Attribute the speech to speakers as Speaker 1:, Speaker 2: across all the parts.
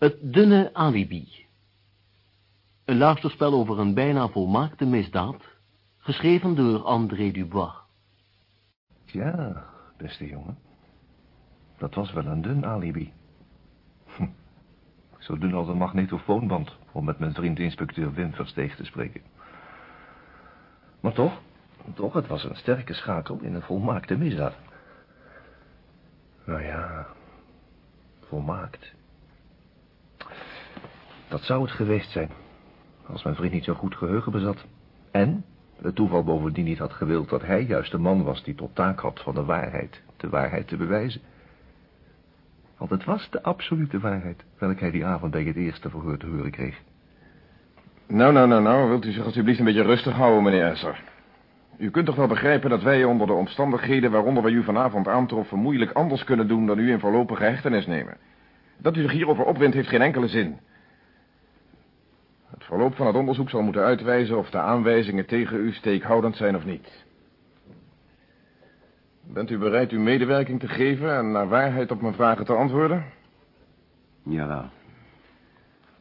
Speaker 1: Het dunne alibi. Een luisterspel over een bijna volmaakte misdaad, geschreven door André Dubois.
Speaker 2: Ja, beste jongen. Dat was wel een dun alibi. Hm. Zo dun als een magnetofoonband, om met mijn vriend inspecteur Wim Versteeg te spreken. Maar toch, toch, het was een sterke schakel in een volmaakte misdaad. Nou ja, volmaakt. Dat zou het geweest zijn, als mijn vriend niet zo goed geheugen bezat. En het toeval bovendien niet had gewild dat hij juist de man was die tot taak had van de waarheid, de waarheid te bewijzen. Want het was de absolute waarheid, welke hij die avond bij het eerste verhoor te horen kreeg.
Speaker 3: Nou, nou, nou, nou, wilt u zich alsjeblieft een beetje rustig houden, meneer Esser. U kunt toch wel begrijpen dat wij onder de omstandigheden waaronder wij u vanavond aantroffen moeilijk anders kunnen doen dan u in voorlopige hechtenis nemen. Dat u zich hierover opwindt heeft geen enkele zin. Het verloop van het onderzoek zal moeten uitwijzen of de aanwijzingen tegen u steekhoudend zijn of niet. Bent u bereid uw medewerking te geven en naar waarheid op mijn vragen te antwoorden?
Speaker 4: Jawel.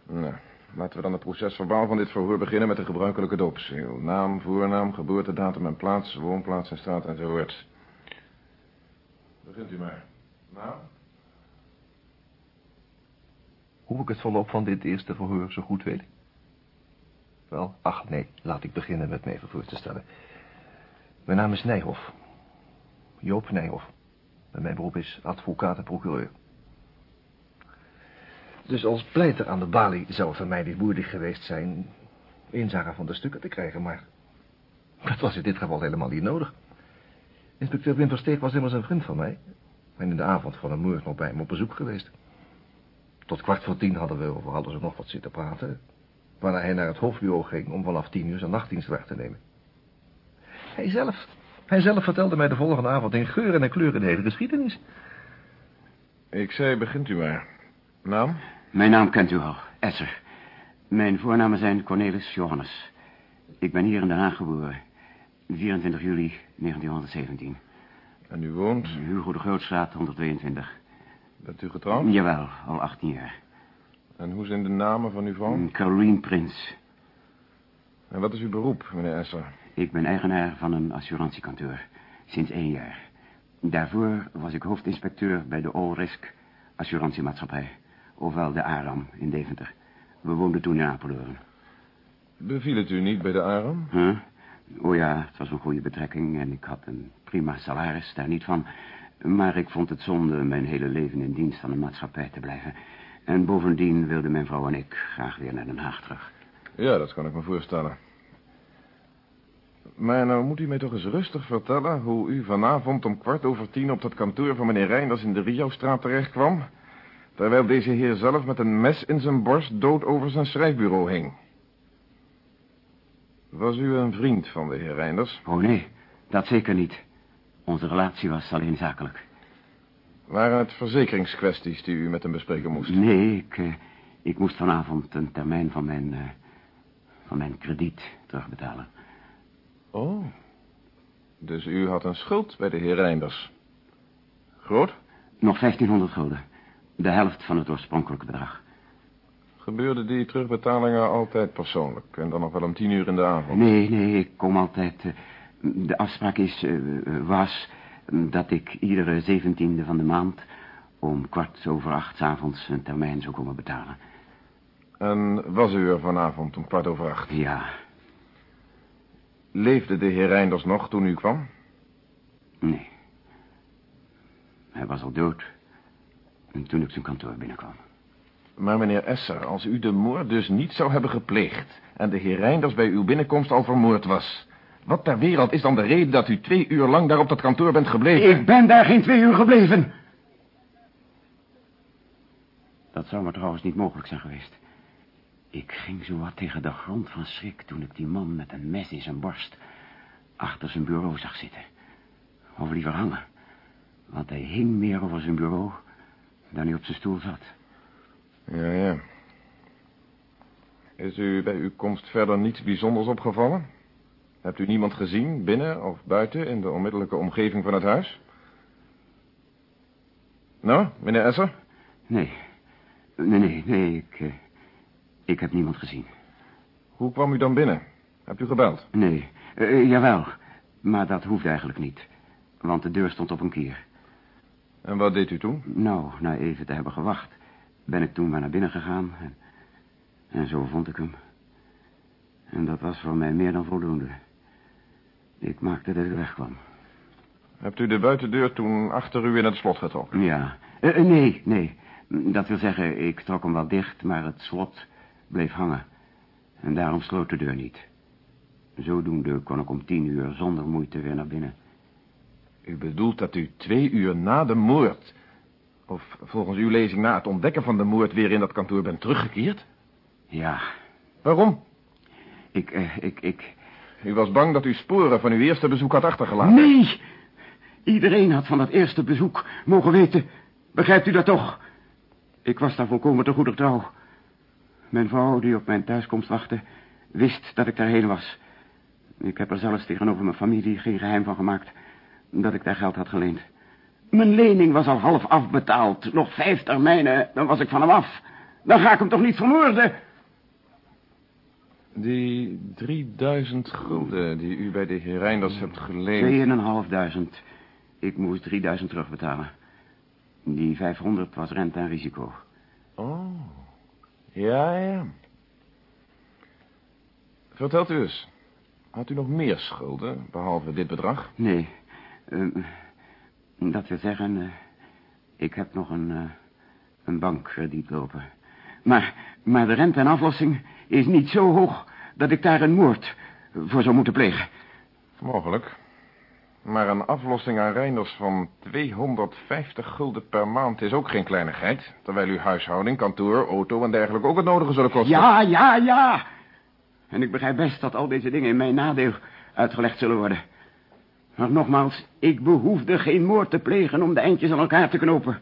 Speaker 3: Nou, laten we dan het procesverbaal van dit verhoor beginnen met de gebruikelijke dops. Uw naam, voornaam, geboortedatum en plaats, woonplaats en straat enzovoort. Begint u maar. Nou?
Speaker 2: Hoe ik het verloop van dit eerste verhoor zo goed weet? Wel, ach nee, laat ik beginnen met me even voor te stellen. Mijn naam is Nijhoff. Joop Nijhoff. En mijn beroep is advocaat en procureur. Dus als pleiter aan de balie zou voor mij niet moeilijk geweest zijn... inzage van de stukken te krijgen, maar... dat was in dit geval helemaal niet nodig. Inspecteur Wim Versteeg was immers een vriend van mij... en in de avond van een moord nog bij hem op bezoek geweest. Tot kwart voor tien hadden we over alles en nog wat zitten praten... waarna hij naar het hoofdbureau ging om vanaf tien uur zijn nachtdienst weg te nemen. Hij zelf, hij zelf vertelde mij de volgende avond in geuren en kleuren de hele geschiedenis.
Speaker 3: Ik zei, begint u maar. Naam?
Speaker 4: Mijn naam kent u al, Esser. Mijn voornamen zijn Cornelis Johannes. Ik ben hier in Den Haag geboren. 24 juli 1917.
Speaker 3: En u woont?
Speaker 4: Hugo de Grootstraat, 122.
Speaker 3: Bent u getrouwd?
Speaker 4: Jawel, al 18 jaar.
Speaker 3: En hoe zijn de namen van uw vrouw?
Speaker 4: Caroline Prins.
Speaker 3: En wat is uw beroep, meneer Esser?
Speaker 4: Ik ben eigenaar van een assurantiekantoor. Sinds één jaar. Daarvoor was ik hoofdinspecteur bij de All Risk assurantiemaatschappij. Ofwel de ARAM in Deventer. We woonden toen in Apeldoorn.
Speaker 3: Beviel het u niet bij de ARAM?
Speaker 4: Huh? Oh ja, het was een goede betrekking en ik had een prima salaris, daar niet van. Maar ik vond het zonde mijn hele leven in dienst van de maatschappij te blijven. En bovendien wilden mijn vrouw en ik graag weer naar Den Haag terug.
Speaker 3: Ja, dat kan ik me voorstellen. Maar nou moet u mij toch eens rustig vertellen... hoe u vanavond om kwart over tien op dat kantoor van meneer Reinders in de Rio-straat terecht kwam... terwijl deze heer zelf met een mes in zijn borst dood over zijn schrijfbureau hing. Was u een vriend van de heer Reinders?
Speaker 4: Oh nee, dat zeker niet. Onze relatie was alleen zakelijk.
Speaker 3: Waren het verzekeringskwesties die u met hem bespreken moest?
Speaker 4: Nee, ik, uh, ik moest vanavond een termijn van mijn, uh, van mijn krediet terugbetalen.
Speaker 3: Oh, dus u had een schuld bij de heer Reinders. Groot?
Speaker 4: Nog 1500 gulden. De helft van het oorspronkelijke bedrag.
Speaker 3: Gebeurde die terugbetalingen altijd persoonlijk? En dan nog wel om tien uur in de avond?
Speaker 4: Nee, nee, ik kom altijd... Uh, de afspraak is, was dat ik iedere zeventiende van de maand... om kwart over acht avonds een termijn zou komen betalen.
Speaker 3: En was u er vanavond om kwart over acht?
Speaker 4: Ja.
Speaker 3: Leefde de heer Reinders nog toen u kwam?
Speaker 4: Nee. Hij was al dood. En toen ik zijn kantoor binnenkwam.
Speaker 3: Maar meneer Esser, als u de moord dus niet zou hebben gepleegd... en de heer Reinders bij uw binnenkomst al vermoord was... wat ter wereld is dan de reden dat u twee uur lang daar op dat kantoor bent gebleven?
Speaker 4: Ik ben daar geen twee uur gebleven. Dat zou maar trouwens niet mogelijk zijn geweest. Ik ging zo wat tegen de grond van schrik toen ik die man met een mes in zijn borst achter zijn bureau zag zitten. Of liever hangen. Want hij hing meer over zijn bureau dan hij op zijn stoel zat.
Speaker 3: Ja, ja. Is u bij uw komst verder niets bijzonders opgevallen? Hebt u niemand gezien, binnen of buiten, in de onmiddellijke omgeving van het huis? Nou, meneer Esser?
Speaker 4: Nee. Nee, nee, nee, ik, eh, ik heb niemand gezien.
Speaker 3: Hoe kwam u dan binnen? Hebt u gebeld?
Speaker 4: Nee, eh, jawel, maar dat hoeft eigenlijk niet. Want de deur stond op een kier.
Speaker 3: En wat deed u toen?
Speaker 4: Nou, na even te hebben gewacht, ben ik toen maar naar binnen gegaan. En, en zo vond ik hem. En dat was voor mij meer dan voldoende. Ik maakte dat ik wegkwam.
Speaker 3: Hebt u de buitendeur toen achter u in het slot getrokken?
Speaker 4: Ja. Eh, eh, nee, nee. Dat wil zeggen, ik trok hem wel dicht, maar het slot bleef hangen. En daarom sloot de deur niet. Zodoende kon ik om tien uur zonder moeite weer naar binnen.
Speaker 3: U bedoelt dat u twee uur na de moord... of volgens uw lezing na het ontdekken van de moord... weer in dat kantoor bent teruggekeerd?
Speaker 4: Ja,
Speaker 3: Waarom?
Speaker 4: ik, eh, ik, ik...
Speaker 3: U was bang dat u sporen van uw eerste bezoek had achtergelaten.
Speaker 4: Nee! Iedereen had van dat eerste bezoek mogen weten. Begrijpt u dat toch? Ik was daar volkomen te goeder trouw. Mijn vrouw, die op mijn thuiskomst wachtte, wist dat ik daarheen was. Ik heb er zelfs tegenover mijn familie geen geheim van gemaakt... dat ik daar geld had geleend. Mijn lening was al half afbetaald. Nog vijf termijnen, dan was ik van hem af. Dan ga ik hem toch niet vermoorden?
Speaker 3: Die 3000 gulden die u bij de heer Reinders hebt geleend...
Speaker 4: Tweeënhalfduizend. Ik moest 3000 terugbetalen. Die 500 was rente en risico.
Speaker 3: Oh, ja, ja. Vertelt u eens. Had u nog meer schulden, behalve dit bedrag?
Speaker 4: Nee. eh, dat wil zeggen, eh, ik heb nog een, eh, een bankkrediet lopen. Maar, maar de rente en aflossing is niet zo hoog dat ik daar een moord voor zou moeten plegen.
Speaker 3: Mogelijk. Maar een aflossing aan Reinders van 250 gulden per maand is ook geen kleinigheid. Terwijl uw huishouding, kantoor, auto en dergelijke ook het nodige zullen kosten.
Speaker 4: Ja, ja, ja. En ik begrijp best dat al deze dingen in mijn nadeel uitgelegd zullen worden. Maar nogmaals, ik behoefde geen moord te plegen om de eindjes aan elkaar te knopen.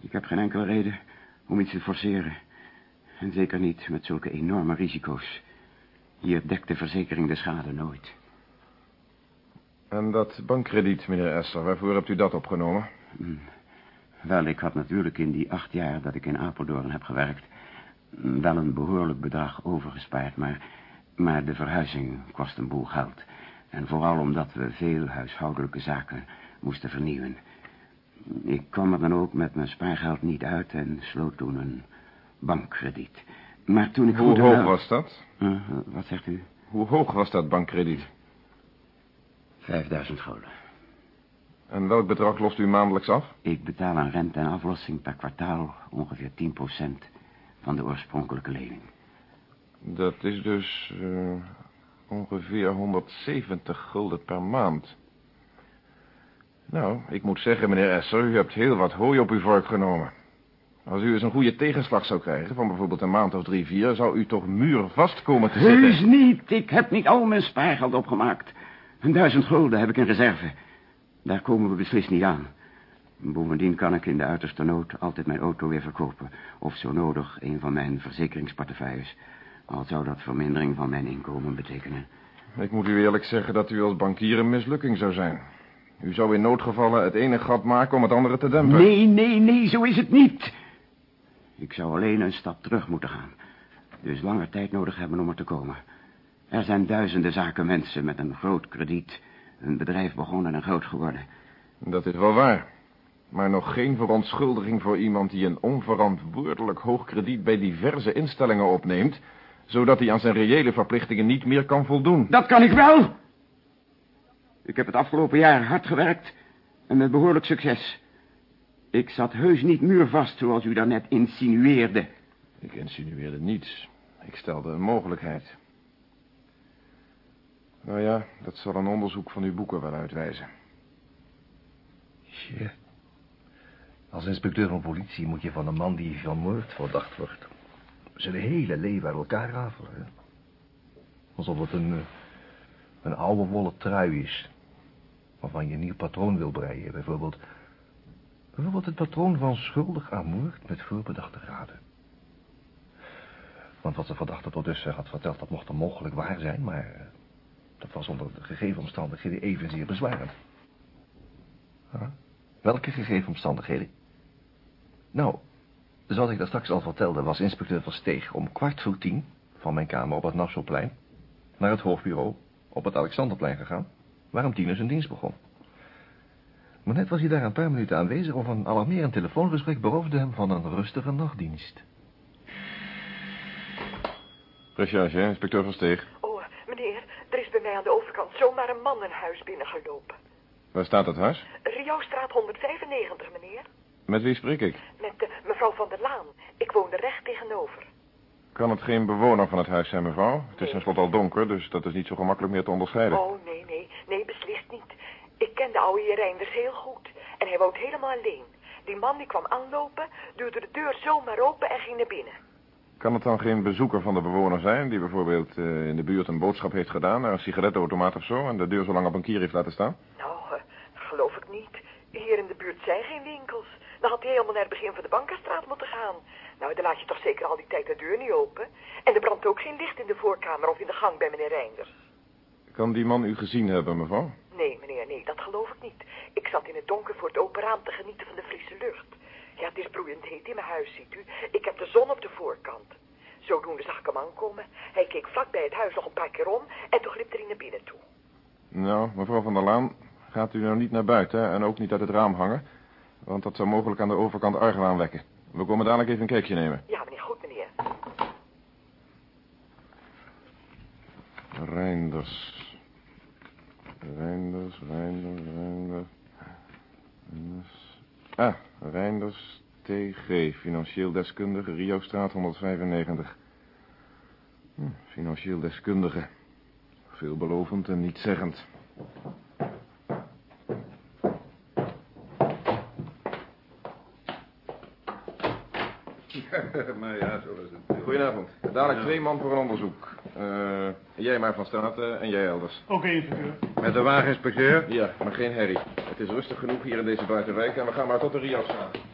Speaker 4: Ik heb geen enkele reden om iets te forceren. En zeker niet met zulke enorme risico's. Hier dekt de verzekering de schade nooit.
Speaker 3: En dat bankkrediet, meneer Esser, waarvoor hebt u dat opgenomen?
Speaker 4: Wel, ik had natuurlijk in die acht jaar dat ik in Apeldoorn heb gewerkt... wel een behoorlijk bedrag overgespaard, maar... maar de verhuizing kost een boel geld. En vooral omdat we veel huishoudelijke zaken moesten vernieuwen. Ik kwam er dan ook met mijn spaargeld niet uit en sloot toen een bankkrediet. Maar toen ik
Speaker 3: Hoe hoog
Speaker 4: wel-
Speaker 3: was dat?
Speaker 4: Eh, wat zegt u?
Speaker 3: Hoe hoog was dat bankkrediet?
Speaker 4: Vijfduizend gulden.
Speaker 3: En welk bedrag lost u maandelijks af?
Speaker 4: Ik betaal aan rente en aflossing per kwartaal ongeveer 10% van de oorspronkelijke lening.
Speaker 3: Dat is dus eh, ongeveer 170 gulden per maand. Nou, ik moet zeggen, meneer Esser, u hebt heel wat hooi op uw vork genomen. Als u eens een goede tegenslag zou krijgen, van bijvoorbeeld een maand of drie, vier... zou u toch muurvast komen te zitten.
Speaker 4: Heus niet. Ik heb niet al mijn spaargeld opgemaakt. Een duizend gulden heb ik in reserve. Daar komen we beslist niet aan. Bovendien kan ik in de uiterste nood altijd mijn auto weer verkopen. Of zo nodig een van mijn verzekeringsportefeuilles. Al zou dat vermindering van mijn inkomen betekenen.
Speaker 3: Ik moet u eerlijk zeggen dat u als bankier een mislukking zou zijn. U zou in noodgevallen het ene gat maken om het andere te dempen.
Speaker 4: Nee, nee, nee, zo is het niet. Ik zou alleen een stap terug moeten gaan. Dus langer tijd nodig hebben om er te komen. Er zijn duizenden zaken mensen met een groot krediet. Een bedrijf begonnen en groot geworden.
Speaker 3: Dat is wel waar. Maar nog geen verontschuldiging voor iemand die een onverantwoordelijk hoog krediet bij diverse instellingen opneemt, zodat hij aan zijn reële verplichtingen niet meer kan voldoen.
Speaker 4: Dat kan ik wel. Ik heb het afgelopen jaar hard gewerkt en met behoorlijk succes. Ik zat heus niet muurvast zoals u daarnet insinueerde.
Speaker 3: Ik insinueerde niets. Ik stelde een mogelijkheid. Nou ja, dat zal een onderzoek van uw boeken wel uitwijzen.
Speaker 2: Tje. Als inspecteur van politie moet je van een man die van moord verdacht wordt... zijn hele leven uit elkaar rafelen. Alsof het een, eh, een oude wollen trui is... waarvan je een nieuw patroon wil breien. Bijvoorbeeld, bijvoorbeeld het patroon van schuldig aan moord met voorbedachte raden. Want wat de verdachte tot dusver had verteld, dat mocht dan mogelijk waar zijn... maar eh, dat was onder de gegeven omstandigheden evenzeer bezwarend. Welke gegeven omstandigheden? Nou, Zoals ik daar straks al vertelde, was inspecteur Versteeg om kwart voor tien... van mijn kamer op het Nassauplein... naar het hoofdbureau op het Alexanderplein gegaan... waar om tien uur zijn dienst begon. Maar net was hij daar een paar minuten aanwezig... of een alarmerend telefoongesprek beroofde hem van een rustige nachtdienst.
Speaker 3: Recherche, inspecteur Versteeg.
Speaker 5: Oh, meneer, er is bij mij aan de overkant zomaar een man een huis binnengelopen.
Speaker 3: Waar staat het huis?
Speaker 5: Riauwstraat 195, meneer.
Speaker 3: Met wie spreek ik?
Speaker 5: Met de mevrouw van der Laan. Ik woon er recht tegenover.
Speaker 3: Kan het geen bewoner van het huis zijn, mevrouw? Het is tenslotte al donker, dus dat is niet zo gemakkelijk meer te onderscheiden.
Speaker 5: Oh, nee, nee, nee, beslist niet. Ik ken de oude heer Reinders heel goed. En hij woont helemaal alleen. Die man die kwam aanlopen, duwde de deur zomaar open en ging naar binnen.
Speaker 3: Kan het dan geen bezoeker van de bewoner zijn... die bijvoorbeeld eh, in de buurt een boodschap heeft gedaan... naar een sigarettenautomaat of zo... en de deur zo lang op een kier heeft laten staan?
Speaker 5: Nou, eh, geloof ik niet. Hier in de buurt zijn geen winkels. Dan had hij helemaal naar het begin van de Bankerstraat moeten gaan. Nou, dan laat je toch zeker al die tijd de deur niet open. En er brandt ook geen licht in de voorkamer of in de gang bij meneer Reinders.
Speaker 3: Kan die man u gezien hebben, mevrouw?
Speaker 5: Nee, meneer, nee, dat geloof ik niet. Ik zat in het donker voor het open raam te genieten van de frisse lucht. Ja, het is broeiend heet in mijn huis, ziet u. Ik heb de zon op de voorkant. Zodoende zag ik hem aankomen. Hij keek vlak bij het huis nog een paar keer om en toen glipte hij naar binnen toe.
Speaker 3: Nou, mevrouw van der Laan, gaat u nou niet naar buiten... hè, en ook niet uit het raam hangen... want dat zou mogelijk aan de overkant argwaan wekken. We komen dadelijk even een kijkje nemen.
Speaker 5: Ja, meneer, goed, meneer.
Speaker 3: Reinders. Reinders, Reinders, Reinders. Reinders. Ah, Reinders TG, financieel deskundige, Rio-straat 195. Hm, financieel deskundige. Veelbelovend en nietzeggend.
Speaker 6: maar ja, zo is het.
Speaker 3: Goedenavond. Dadelijk twee man voor een onderzoek. Eh, jij maar van Straten en jij elders.
Speaker 6: Oké, inspecteur. Met de wagen, inspecteur?
Speaker 3: Ja, maar geen herrie. Het is rustig genoeg hier in deze buitenwijk en we gaan maar tot de Rio-straat.
Speaker 6: Iets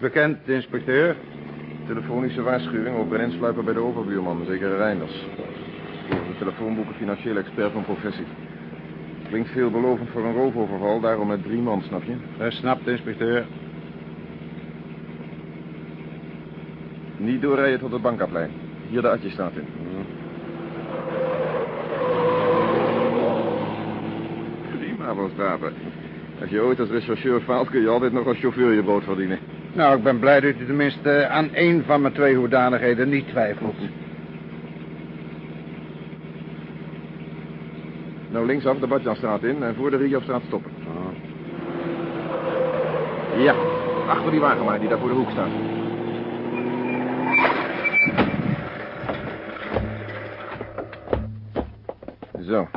Speaker 6: bekend, inspecteur?
Speaker 3: Telefonische waarschuwing over een insluiper bij de overbuurman, zeker Reinders. Volgens de telefoonboeken financieel expert van professie. Klinkt veelbelovend voor een roofoverval, daarom met drie man, snap je?
Speaker 6: Dat snapt, inspecteur.
Speaker 3: Niet doorrijden tot het bankaplein. Hier de atje staat in.
Speaker 6: Prima, van Straten.
Speaker 3: Als je ooit als rechercheur faalt, kun je altijd nog als chauffeur je boot verdienen.
Speaker 6: Nou, ik ben blij dat u tenminste aan één van mijn twee hoedanigheden niet twijfelt.
Speaker 3: Nou, linksaf de Badjanstraat in en voor de Rio-straat stoppen. Ja, achter die wagen maar, die daar voor de hoek staat. Zo,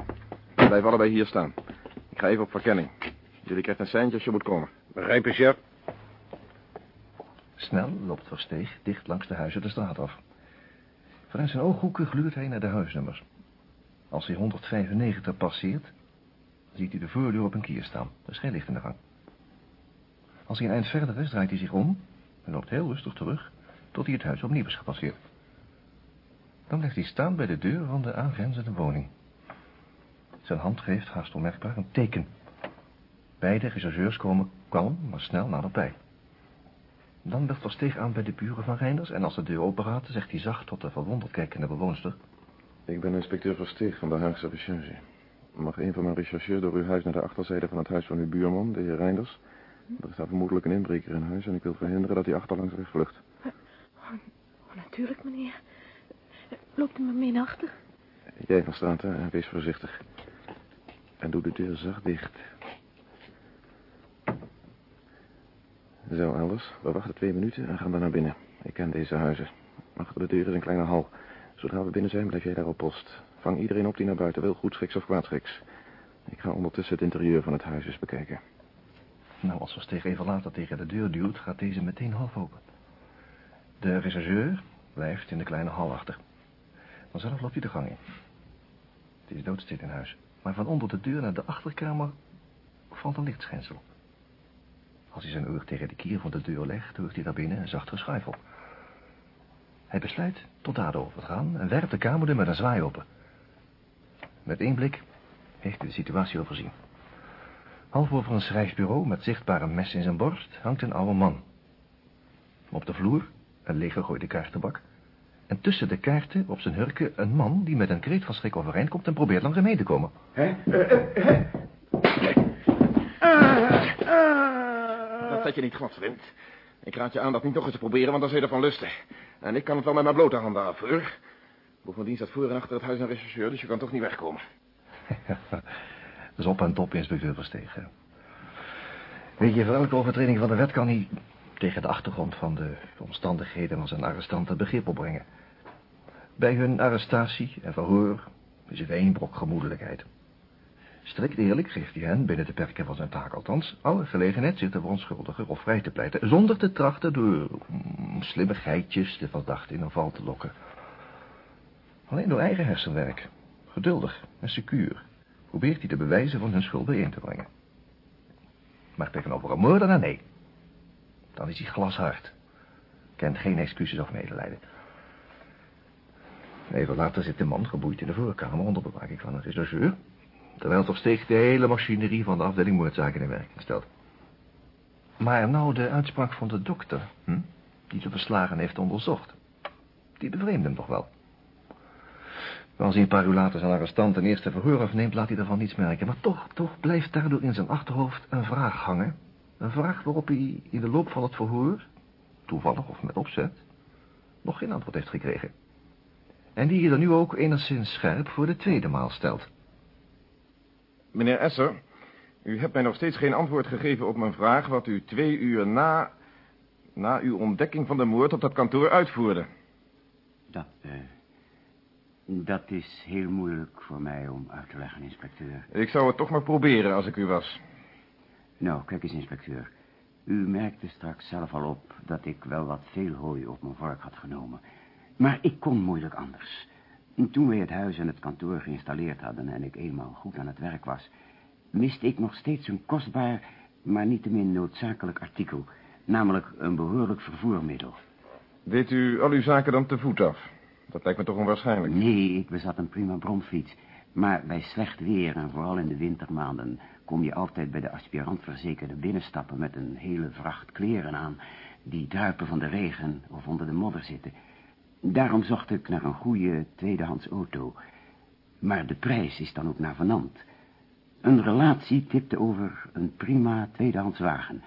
Speaker 3: blijf allebei hier staan. Ik ga even op verkenning. Jullie krijgen een seintje als je moet komen.
Speaker 6: Begrepen, chef?
Speaker 2: Snel loopt Versteeg dicht langs de huizen de straat af. Vanuit zijn ooghoeken gluurt hij naar de huisnummers. Als hij 195 passeert, ziet hij de voordeur op een kier staan. Er is geen licht in de gang. Als hij een eind verder is, draait hij zich om en loopt heel rustig terug tot hij het huis opnieuw is gepasseerd. Dan blijft hij staan bij de deur van de aangrenzende woning. Zijn hand geeft haast onmerkbaar een teken. Beide rechercheurs komen kalm, maar snel naderbij. Dan legt Versteeg aan bij de buren van Reinders... en als de deur open gaat, zegt hij zacht tot de verwonderd kijkende bewoonster...
Speaker 3: Ik ben inspecteur Versteeg van de Haagse Recherche. Mag een van mijn rechercheurs door uw huis naar de achterzijde van het huis van uw buurman, de heer Reinders? Er staat vermoedelijk een inbreker in huis en ik wil verhinderen dat hij achterlangs wegvlucht.
Speaker 7: Oh, natuurlijk, meneer. Loopt u maar mee naar achter?
Speaker 3: Jij van Straten en wees voorzichtig. En doe de deur zacht dicht. Zo, Elders. We wachten twee minuten en gaan dan naar binnen. Ik ken deze huizen. Achter de deur is een kleine hal. Zodra we binnen zijn, blijf jij daar op post. Vang iedereen op die naar buiten wil, goedschiks of kwaadschiks. Ik ga ondertussen het interieur van het huis eens bekijken.
Speaker 2: Nou, als Versteeg even later tegen de deur duwt, gaat deze meteen half open. De rechercheur blijft in de kleine hal achter. Vanzelf loopt hij de gang in. Het is doodstil in huis. Maar van onder de deur naar de achterkamer valt een lichtschijnsel. Als hij zijn oor tegen de kier van de deur legt, hoort hij daar binnen een zacht geschuifel. Hij besluit tot daden over te gaan en werpt de kamerdeur met een zwaai open. Met één blik heeft hij de situatie overzien. Half over een schrijfbureau met zichtbare mes in zijn borst hangt een oude man. Op de vloer een leeggegooide kaartenbak. En tussen de kaarten op zijn hurken een man die met een kreet van schrik overeind komt en probeert langs hem heen te komen.
Speaker 3: Dat je niet glad, vriend. Ik raad je aan dat niet nog eens te proberen, want dan zul je ervan lusten. En ik kan het wel met mijn blote handen af, hoor. Bovendien staat voor en achter het huis een rechercheur, dus je kan toch niet wegkomen.
Speaker 2: Is op en top, inspecteur Verstegen. Weet je, voor elke overtreding van de wet kan hij tegen de achtergrond van de omstandigheden van zijn arrestanten begrip opbrengen. Bij hun arrestatie en verhoor is het één brok gemoedelijkheid. Strikt eerlijk geeft hij hen, binnen de perken van zijn taak althans, alle gelegenheid zich de onschuldiger of vrij te pleiten, zonder te trachten door mm, slimmigheidjes de verdachte in een val te lokken. Alleen door eigen hersenwerk, geduldig en secuur, probeert hij de bewijzen van hun schuld bijeen te brengen. Maar tegenover een moordenaar, nee. Dan is hij glashard. Kent geen excuses of medelijden. Even later zit de man geboeid in de voorkamer onder bewaking van een rechercheur. Terwijl toch steeds de hele machinerie van de afdeling moordzaken in werking stelt. Maar nou de uitspraak van de dokter, hm, die de verslagen heeft onderzocht. Die bevreemdt hem toch wel. Als hij een paar uur later zijn arrestant een eerste verhoor afneemt, laat hij ervan niets merken. Maar toch, toch blijft daardoor in zijn achterhoofd een vraag hangen. Een vraag waarop hij in de loop van het verhoor, toevallig of met opzet, nog geen antwoord heeft gekregen. En die je dan nu ook enigszins scherp voor de tweede maal stelt.
Speaker 3: Meneer Esser, u hebt mij nog steeds geen antwoord gegeven op mijn vraag... wat u twee uur na, na uw ontdekking van de moord op dat kantoor uitvoerde.
Speaker 4: Dat, eh... dat is heel moeilijk voor mij om uit te leggen, inspecteur.
Speaker 3: Ik zou het toch maar proberen als ik u was.
Speaker 4: Nou, kijk eens, inspecteur. U merkte straks zelf al op dat ik wel wat veel hooi op mijn vork had genomen. Maar ik kon moeilijk anders. Toen wij het huis en het kantoor geïnstalleerd hadden en ik eenmaal goed aan het werk was, miste ik nog steeds een kostbaar, maar niettemin noodzakelijk artikel, namelijk een behoorlijk vervoermiddel.
Speaker 3: Deed u al uw zaken dan te voet af? Dat lijkt me toch onwaarschijnlijk.
Speaker 4: Nee, ik bezat een prima bromfiets. Maar bij slecht weer en vooral in de wintermaanden kom je altijd bij de aspirantverzekerde binnenstappen met een hele vracht kleren aan die druipen van de regen of onder de modder zitten. Daarom zocht ik naar een goede tweedehands auto. Maar de prijs is dan ook naar vanant. Een relatie tipte over een prima tweedehands wagen.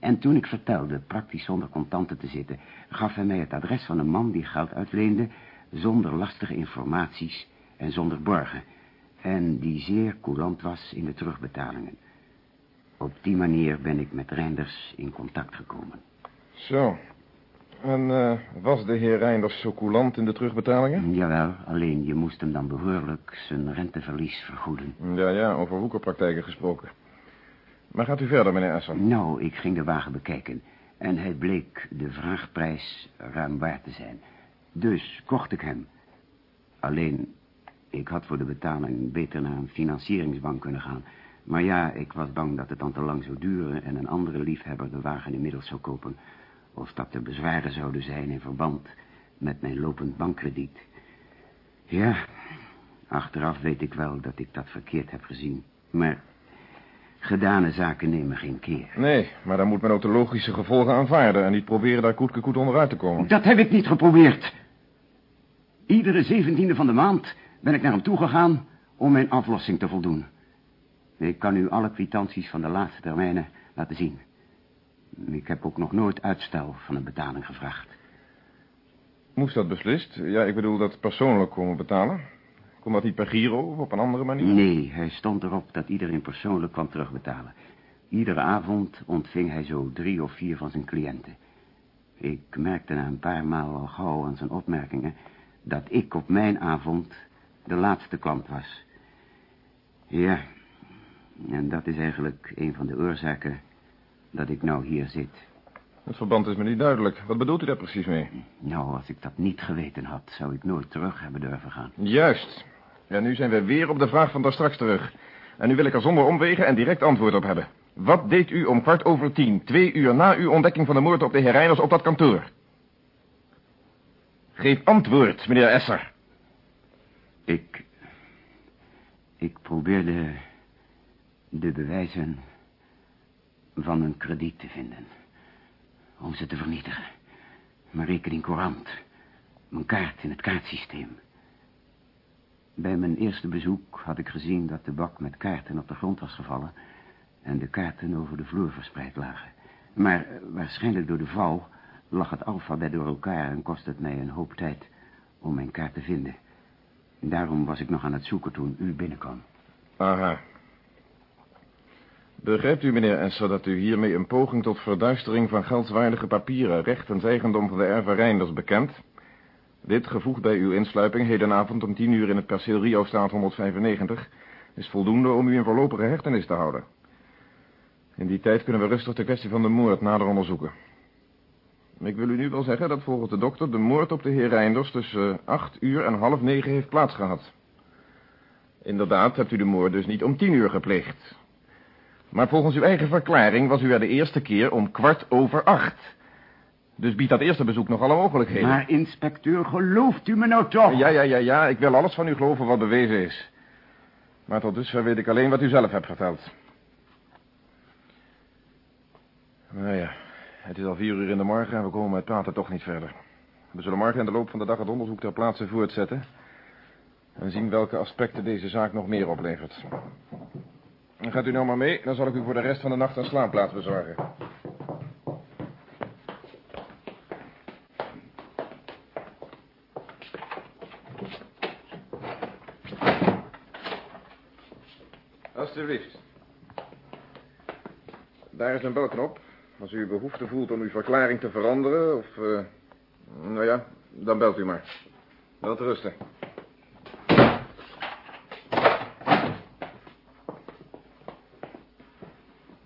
Speaker 4: En toen ik vertelde praktisch zonder contanten te zitten... gaf hij mij het adres van een man die geld uitleende... zonder lastige informaties en zonder borgen. En die zeer coulant was in de terugbetalingen. Op die manier ben ik met Reinders in contact gekomen.
Speaker 3: Zo, en uh, was de heer Reinders zo coulant in de terugbetalingen?
Speaker 4: Jawel, alleen je moest hem dan behoorlijk zijn renteverlies vergoeden.
Speaker 3: Ja, ja, over woekerpraktijken gesproken. Maar gaat u verder, meneer Esser?
Speaker 4: Nou, ik ging de wagen bekijken. En hij bleek de vraagprijs ruim waard te zijn. Dus kocht ik hem. Alleen, ik had voor de betaling beter naar een financieringsbank kunnen gaan. Maar ja, ik was bang dat het dan te lang zou duren... en een andere liefhebber de wagen inmiddels zou kopen... Of dat er bezwaren zouden zijn in verband met mijn lopend bankkrediet. Ja, achteraf weet ik wel dat ik dat verkeerd heb gezien. Maar gedane zaken nemen geen keer.
Speaker 3: Nee, maar dan moet men ook de logische gevolgen aanvaarden... en niet proberen daar koetkekoet onderuit te komen.
Speaker 4: Dat heb ik niet geprobeerd. Iedere zeventiende van de maand ben ik naar hem toegegaan om mijn aflossing te voldoen. Ik kan u alle kwitanties van de laatste termijnen laten zien. Ik heb ook nog nooit uitstel van een betaling gevraagd.
Speaker 3: Moest dat beslist? Ja, ik bedoel dat persoonlijk komen betalen. Kon dat niet per giro of op een andere manier?
Speaker 4: Nee, hij stond erop dat iedereen persoonlijk kwam terugbetalen. Iedere avond ontving hij zo drie of vier van zijn cliënten. Ik merkte na een paar maal al gauw aan zijn opmerkingen... dat ik op mijn avond de laatste klant was. Ja, en dat is eigenlijk een van de oorzaken dat ik nou hier zit.
Speaker 3: Het verband is me niet duidelijk. Wat bedoelt u daar precies mee?
Speaker 4: Nou, als ik dat niet geweten had, zou ik nooit terug hebben durven gaan.
Speaker 3: Juist. Ja, nu zijn we weer op de vraag van daar straks terug. En nu wil ik er zonder omwegen en direct antwoord op hebben. Wat deed u om kwart over tien, twee uur na uw ontdekking van de moord op de heer Reiners op dat kantoor? Geef antwoord, meneer Esser.
Speaker 4: Ik... Ik probeerde de bewijzen van een krediet te vinden. Om ze te vernietigen. Mijn rekening courant. Mijn kaart in het kaartsysteem. Bij mijn eerste bezoek had ik gezien dat de bak met kaarten op de grond was gevallen... en de kaarten over de vloer verspreid lagen. Maar eh, waarschijnlijk door de val lag het alfabet door elkaar... en kost het mij een hoop tijd om mijn kaart te vinden. Daarom was ik nog aan het zoeken toen u binnenkwam.
Speaker 3: Aha. Begrijpt u, meneer Esser, dat u hiermee een poging tot verduistering van geldswaardige papieren, recht en eigendom van de erven Reinders bekent? Dit, gevoegd bij uw insluiping hedenavond om tien uur in het perceel Rio-straat 195, is voldoende om u in voorlopige hechtenis te houden. In die tijd kunnen we rustig de kwestie van de moord nader onderzoeken. Ik wil u nu wel zeggen dat volgens de dokter de moord op de heer Reinders tussen acht uur en half negen heeft plaatsgehad. Inderdaad hebt u de moord dus niet om tien uur gepleegd. Maar volgens uw eigen verklaring was u er de eerste keer om kwart over acht. Dus biedt dat eerste bezoek nog alle mogelijkheden.
Speaker 4: Maar inspecteur, gelooft u me nou toch?
Speaker 3: Ja, ja, ja, ja. Ik wil alles van u geloven wat bewezen is. Maar tot dusver weet ik alleen wat u zelf hebt verteld. Nou ja, het is al vier uur in de morgen en we komen met praten toch niet verder. We zullen morgen in de loop van de dag het onderzoek ter plaatse voortzetten. En zien welke aspecten deze zaak nog meer oplevert. Dan gaat u nou maar mee, dan zal ik u voor de rest van de nacht een slaapplaats bezorgen. Alsjeblieft. Daar is een belknop. Als u behoefte voelt om uw verklaring te veranderen, of... eh, nou ja, dan belt u maar. Wel te rusten.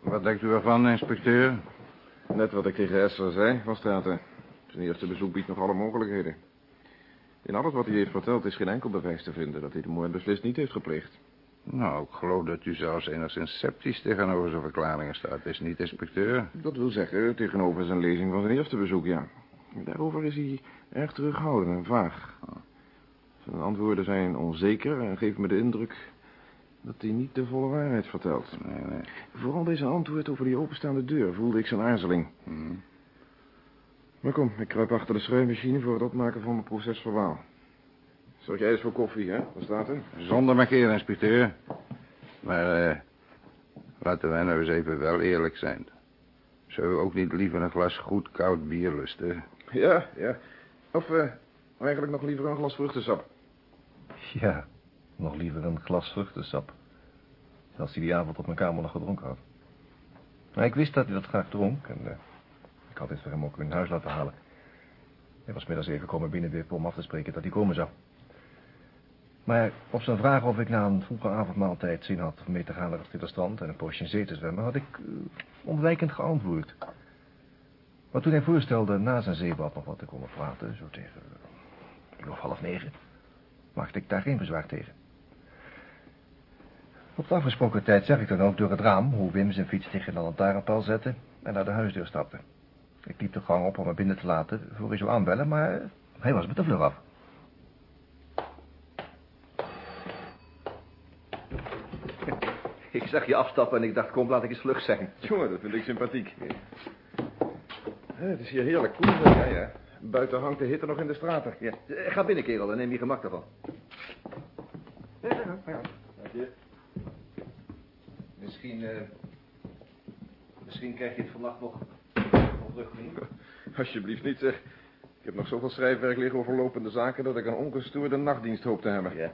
Speaker 6: Wat denkt u ervan, inspecteur?
Speaker 3: Net wat ik tegen Esther zei, Van Straten. Zijn eerste bezoek biedt nog alle mogelijkheden. In alles wat hij heeft verteld is geen enkel bewijs te vinden... dat hij de moord beslist niet heeft gepleegd.
Speaker 6: Nou, ik geloof dat u zelfs enigszins sceptisch tegenover zijn verklaringen staat. Is niet, inspecteur?
Speaker 3: Dat wil zeggen, tegenover zijn lezing van zijn eerste bezoek, ja. Daarover is hij erg terughoudend en vaag. Zijn antwoorden zijn onzeker en geven me de indruk dat hij niet de volle waarheid vertelt.
Speaker 6: Nee, nee.
Speaker 3: Vooral zijn antwoord over die openstaande deur voelde ik zijn aarzeling.
Speaker 6: Hm.
Speaker 3: Maar kom, ik kruip achter de schrijfmachine voor het opmaken van mijn procesverbaal. Zorg jij eens voor koffie, hè? Wat staat er?
Speaker 6: Zonder markeren, inspecteur. Maar, eh... laten wij nou eens even wel eerlijk zijn. Zou u ook niet liever een glas goed koud bier lusten?
Speaker 3: Ja, ja. Of eh, eigenlijk nog liever een glas vruchtensap.
Speaker 2: Ja, nog liever een glas vruchtensap. Als hij die avond op mijn kamer nog gedronken had. Maar ik wist dat hij dat graag dronk en eh, ik had dit voor hem ook in huis laten halen. Hij was middags even komen binnenwippen om af te spreken dat hij komen zou. Maar op zijn vraag of ik na een vroege avondmaaltijd zin had om mee te gaan naar het strand en een poosje in zee te zwemmen, had ik eh, ontwijkend geantwoord. Maar toen hij voorstelde na zijn zeebad nog wat te komen praten, zo tegen of half negen, maakte ik daar geen bezwaar tegen. Op de afgesproken tijd zag ik dan ook door het raam hoe Wim zijn fiets tegen de lantaarnpaal zette en naar de huisdeur stapte. Ik liep de gang op om hem binnen te laten voor hij zou aanbellen, maar hij was met de vlug af.
Speaker 8: Ik zag je afstappen en ik dacht, kom, laat ik eens vlug zijn.
Speaker 3: Jongen, dat vind ik sympathiek. Het is hier heerlijk koel. Ja, ja. Buiten hangt de hitte nog in de straten.
Speaker 8: Ja. eh, Ga binnen, kerel, en neem je gemak ervan. Misschien, eh... Misschien krijg je het vannacht nog op terug, niet?
Speaker 3: Alsjeblieft niet, zeg. Ik heb nog zoveel schrijfwerk liggen over lopende zaken... dat ik een ongestoorde nachtdienst hoop te hebben.
Speaker 8: Ja.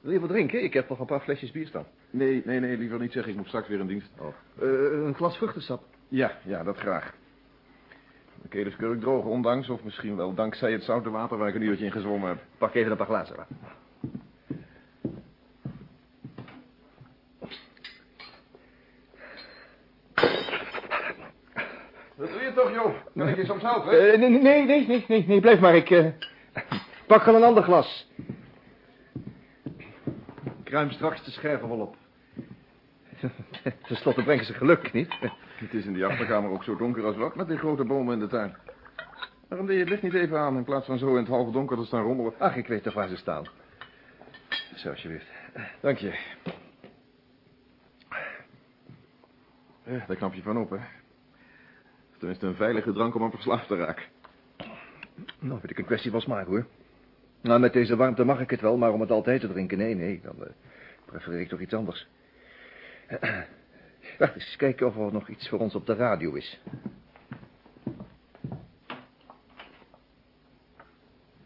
Speaker 8: Wil je wat drinken? Ik heb nog een paar flesjes bier staan.
Speaker 3: Nee, nee, nee, liever niet zeggen. Ik moet straks weer in dienst.
Speaker 8: Oh. Eh, een glas vruchtensap.
Speaker 3: Ja, ja, dat graag. De keel is keurig droog, ondanks, of misschien wel dankzij het zoute water waar ik een uurtje in gezwommen heb.
Speaker 8: Pak even een paar glazen. maar.
Speaker 3: Wat doe je toch, joh? Kan ik je soms helpen?
Speaker 8: Eh, nee, nee, nee, nee, nee, nee, blijf maar. Ik eh, pak wel een ander glas. Ik ruim straks de scherven wel op.
Speaker 2: Ten slotte brengen ze geluk, niet?
Speaker 3: Het is in die achterkamer ook zo donker als wat met die grote bomen in de tuin. Waarom deed je het licht niet even aan in plaats van zo in het halve donker te staan rommelen?
Speaker 2: Ach, ik weet toch waar ze staan. Zo, alsjeblieft.
Speaker 3: Dank je. Ja, daar knap je van op, hè? Tenminste, een veilige drank om aan verslaafd te raken.
Speaker 2: Nou, vind ik een kwestie van smaak, hoor. Nou, met deze warmte mag ik het wel, maar om het altijd te drinken, nee, nee. Dan uh, prefereer ik toch iets anders. Wacht eens, kijken of er nog iets voor ons op de radio is.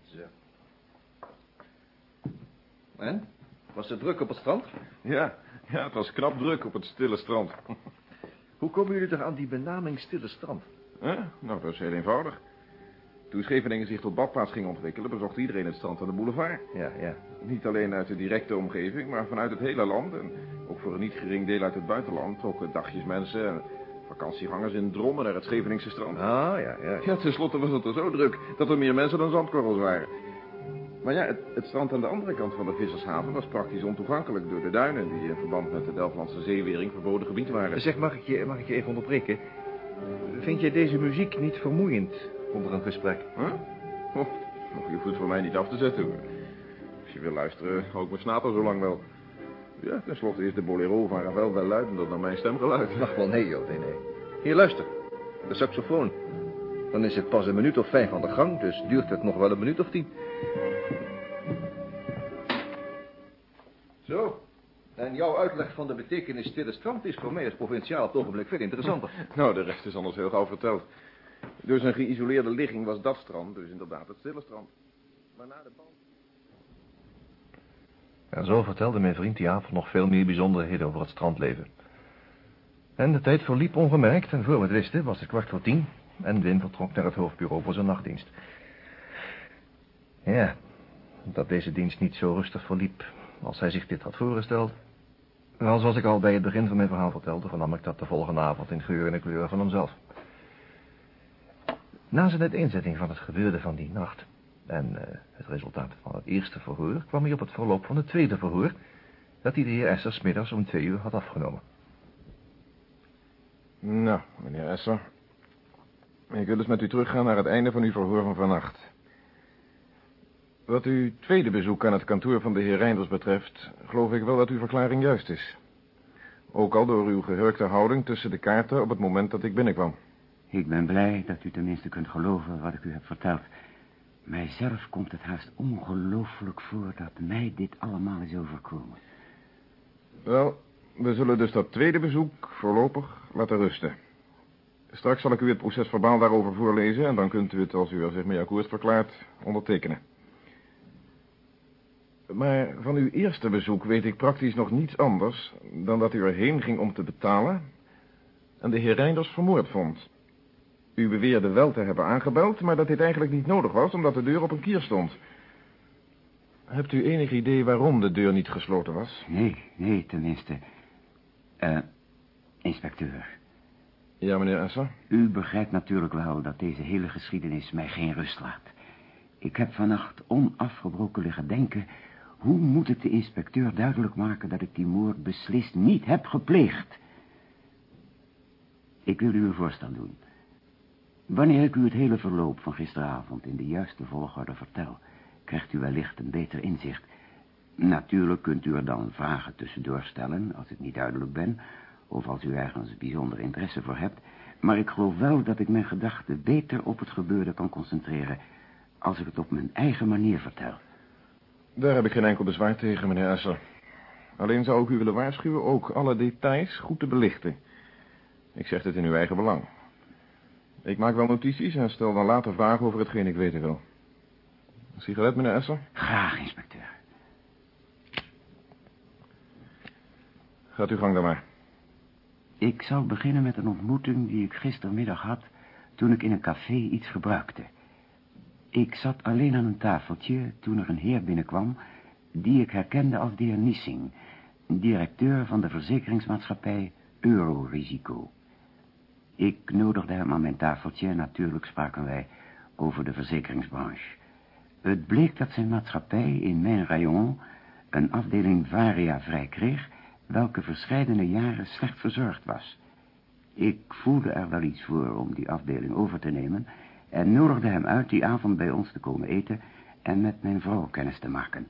Speaker 2: Zo. En? Was het druk op het strand?
Speaker 3: Ja, ja, het was knap druk op het stille strand.
Speaker 2: Hoe komen jullie toch aan die benaming stille strand?
Speaker 3: Eh? Nou, dat is heel eenvoudig. Toen Scheveningen zich tot badplaats ging ontwikkelen... bezocht iedereen het strand en de boulevard.
Speaker 2: Ja, ja.
Speaker 3: Niet alleen uit de directe omgeving, maar vanuit het hele land... en ook voor een niet gering deel uit het buitenland... trokken dagjes mensen en vakantiegangers in drommen naar het Scheveningse strand.
Speaker 2: Ah, ja, ja.
Speaker 3: Ja, tenslotte was het er zo druk dat er meer mensen dan zandkorrels waren. Maar ja, het, het, strand aan de andere kant van de vissershaven was praktisch ontoegankelijk door de duinen... die in verband met de Delftlandse zeewering verboden gebied waren.
Speaker 2: Zeg, mag ik je, mag ik je even onderbreken? Vind jij deze muziek niet vermoeiend onder een gesprek?
Speaker 3: Huh? Oh, je hoeft het voor mij niet af te zetten. Als je wil luisteren, hou ik mijn snater zo lang wel. Ja, tenslotte is de bolero van Ravel wel luidender dan mijn stemgeluid.
Speaker 2: Ach, wel nee, joh, nee, nee. Hier, luister. De saxofoon. Dan is het pas een minuut of vijf aan de gang, dus duurt het nog wel een minuut of tien. Jouw uitleg van de betekenis stille strand is voor mij als provinciaal op het ogenblik veel interessanter.
Speaker 3: nou, de rest is anders heel gauw verteld. Door zijn geïsoleerde ligging was dat strand dus inderdaad het stille strand. Maar na de band...
Speaker 2: En zo vertelde mijn vriend die avond nog veel meer bijzonderheden over het strandleven. En de tijd verliep ongemerkt en voor we het wisten was het kwart voor tien... en Wim vertrok naar het hoofdbureau voor zijn nachtdienst. Ja, dat deze dienst niet zo rustig verliep als hij zich dit had voorgesteld... Wel, zoals ik al bij het begin van mijn verhaal vertelde... vernam ik dat de volgende avond in geur en kleur van hemzelf. Na zijn uiteenzetting van het gebeurde van die nacht... en uh, het resultaat van het eerste verhoor... kwam hij op het verloop van het tweede verhoor... dat hij de heer Esser smiddags om twee uur had afgenomen.
Speaker 3: Nou, meneer Esser... ik wil dus met u teruggaan naar het einde van uw verhoor van vannacht... Wat uw tweede bezoek aan het kantoor van de heer Reinders betreft... geloof ik wel dat uw verklaring juist is. Ook al door uw gehurkte houding tussen de kaarten op het moment dat ik binnenkwam.
Speaker 4: Ik ben blij dat u tenminste kunt geloven wat ik u heb verteld. Mijzelf komt het haast ongelooflijk voor dat mij dit allemaal is overkomen.
Speaker 3: Wel, we zullen dus dat tweede bezoek voorlopig laten rusten. Straks zal ik u het procesverbaal daarover voorlezen... en dan kunt u het, als u er zich mee akkoord verklaart, ondertekenen. Maar van uw eerste bezoek weet ik praktisch nog niets anders... dan dat u erheen ging om te betalen... en de heer Reinders vermoord vond. U beweerde wel te hebben aangebeld... maar dat dit eigenlijk niet nodig was... omdat de deur op een kier stond. Hebt u enig idee waarom de deur niet gesloten was?
Speaker 4: Nee, nee, tenminste. Eh, inspecteur.
Speaker 3: Ja, meneer Esser?
Speaker 4: U begrijpt natuurlijk wel dat deze hele geschiedenis mij geen rust laat. Ik heb vannacht onafgebroken liggen denken... Hoe moet ik de inspecteur duidelijk maken dat ik die moord beslist niet heb gepleegd? Ik wil u een voorstel doen. Wanneer ik u het hele verloop van gisteravond in de juiste volgorde vertel, krijgt u wellicht een beter inzicht. Natuurlijk kunt u er dan vragen tussendoor stellen, als ik niet duidelijk ben, of als u ergens bijzonder interesse voor hebt, maar ik geloof wel dat ik mijn gedachten beter op het gebeurde kan concentreren, als ik het op mijn eigen manier vertel.
Speaker 3: Daar heb ik geen enkel bezwaar tegen, meneer Esser. Alleen zou ik u willen waarschuwen ook alle details goed te belichten. Ik zeg dit in uw eigen belang. Ik maak wel notities en stel dan later vragen over hetgeen ik weten wil. Een sigaret, meneer Esser?
Speaker 4: Graag, inspecteur.
Speaker 3: Gaat uw gang dan maar.
Speaker 4: Ik zal beginnen met een ontmoeting die ik gistermiddag had... toen ik in een café iets gebruikte... Ik zat alleen aan een tafeltje toen er een heer binnenkwam... die ik herkende als de heer Nissing... directeur van de verzekeringsmaatschappij Eurorisico. Ik nodigde hem aan mijn tafeltje en natuurlijk spraken wij over de verzekeringsbranche. Het bleek dat zijn maatschappij in mijn rayon een afdeling varia vrij kreeg... welke verscheidene jaren slecht verzorgd was. Ik voelde er wel iets voor om die afdeling over te nemen... en nodigde hem uit die avond bij ons te komen eten... en met mijn vrouw kennis te maken.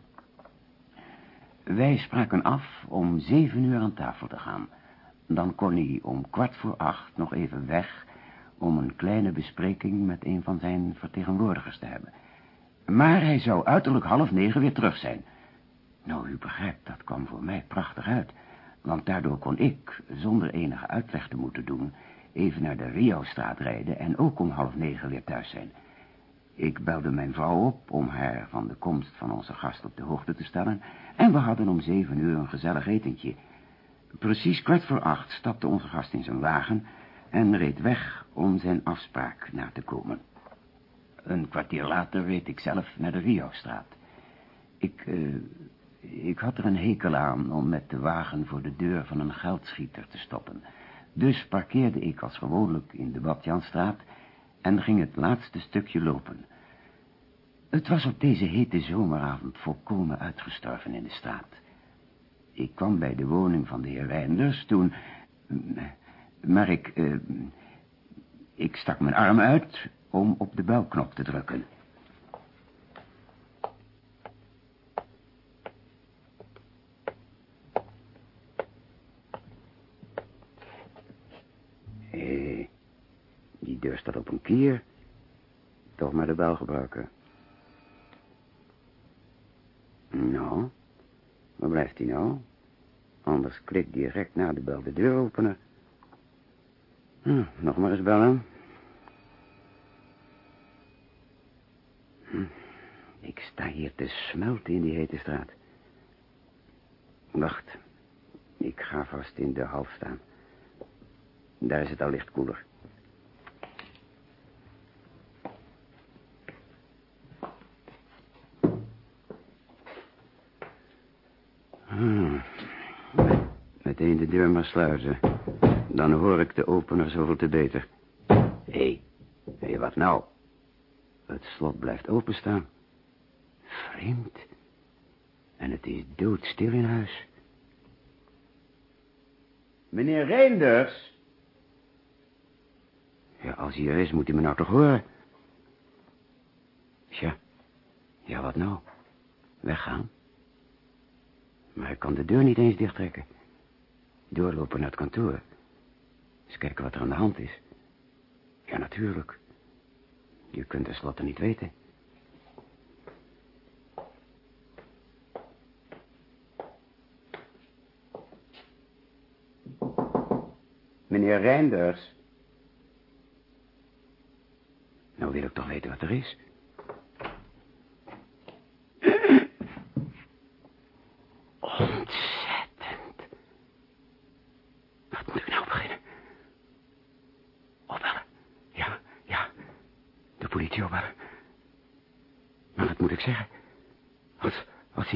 Speaker 4: Wij spraken af om zeven uur aan tafel te gaan. Dan kon hij om kwart voor acht nog even weg... om een kleine bespreking met een van zijn vertegenwoordigers te hebben. Maar hij zou uiterlijk half negen weer terug zijn. Nou, u begrijpt, dat kwam voor mij prachtig uit... Want daardoor kon ik, zonder enige uitleg te moeten doen... even naar de Rio-straat rijden en ook om half negen weer thuis zijn. Ik belde mijn vrouw op om haar van de komst van onze gast op de hoogte te stellen... en we hadden om zeven uur een gezellig etentje. Precies kwart voor acht stapte onze gast in zijn wagen... en reed weg om zijn afspraak na te komen. Een kwartier later reed ik zelf naar de Rio-straat. Ik, uh, ik had er een hekel aan om met de wagen voor de deur van een geldschieter te stoppen. Dus parkeerde ik als gewoonlijk in de Badjanstraat en ging het laatste stukje lopen. Het was op deze hete zomeravond volkomen uitgestorven in de straat. Ik kwam bij de woning van de heer Reinders toen... Maar ik... Uh, ik stak mijn arm uit om op de belknop te drukken. Deur staat op een kier. Toch maar de bel gebruiken. Nou, waar blijft hij nou? Anders klik direct na de bel de deur openen. Hm, nog maar eens bellen. Hm, ik sta hier te smelten in die hete straat. Wacht, ik ga vast in de hal staan. Daar is het al licht koeler. Deur maar sluiten. Dan hoor ik de opener zoveel te beter. Hé, hey. hé, wat nou? Het slot blijft openstaan. Vreemd. En het is doodstil in huis. Meneer Reinders? Ja, als hij er is, moet hij me nou toch horen? Tja, ja, wat nou? Weggaan? Maar ik kan de deur niet eens dichttrekken. Doorlopen naar het kantoor. Eens kijken wat er aan de hand is. Ja, natuurlijk. Je kunt tenslotte niet weten. Meneer Reinders. Nou wil ik toch weten wat er is.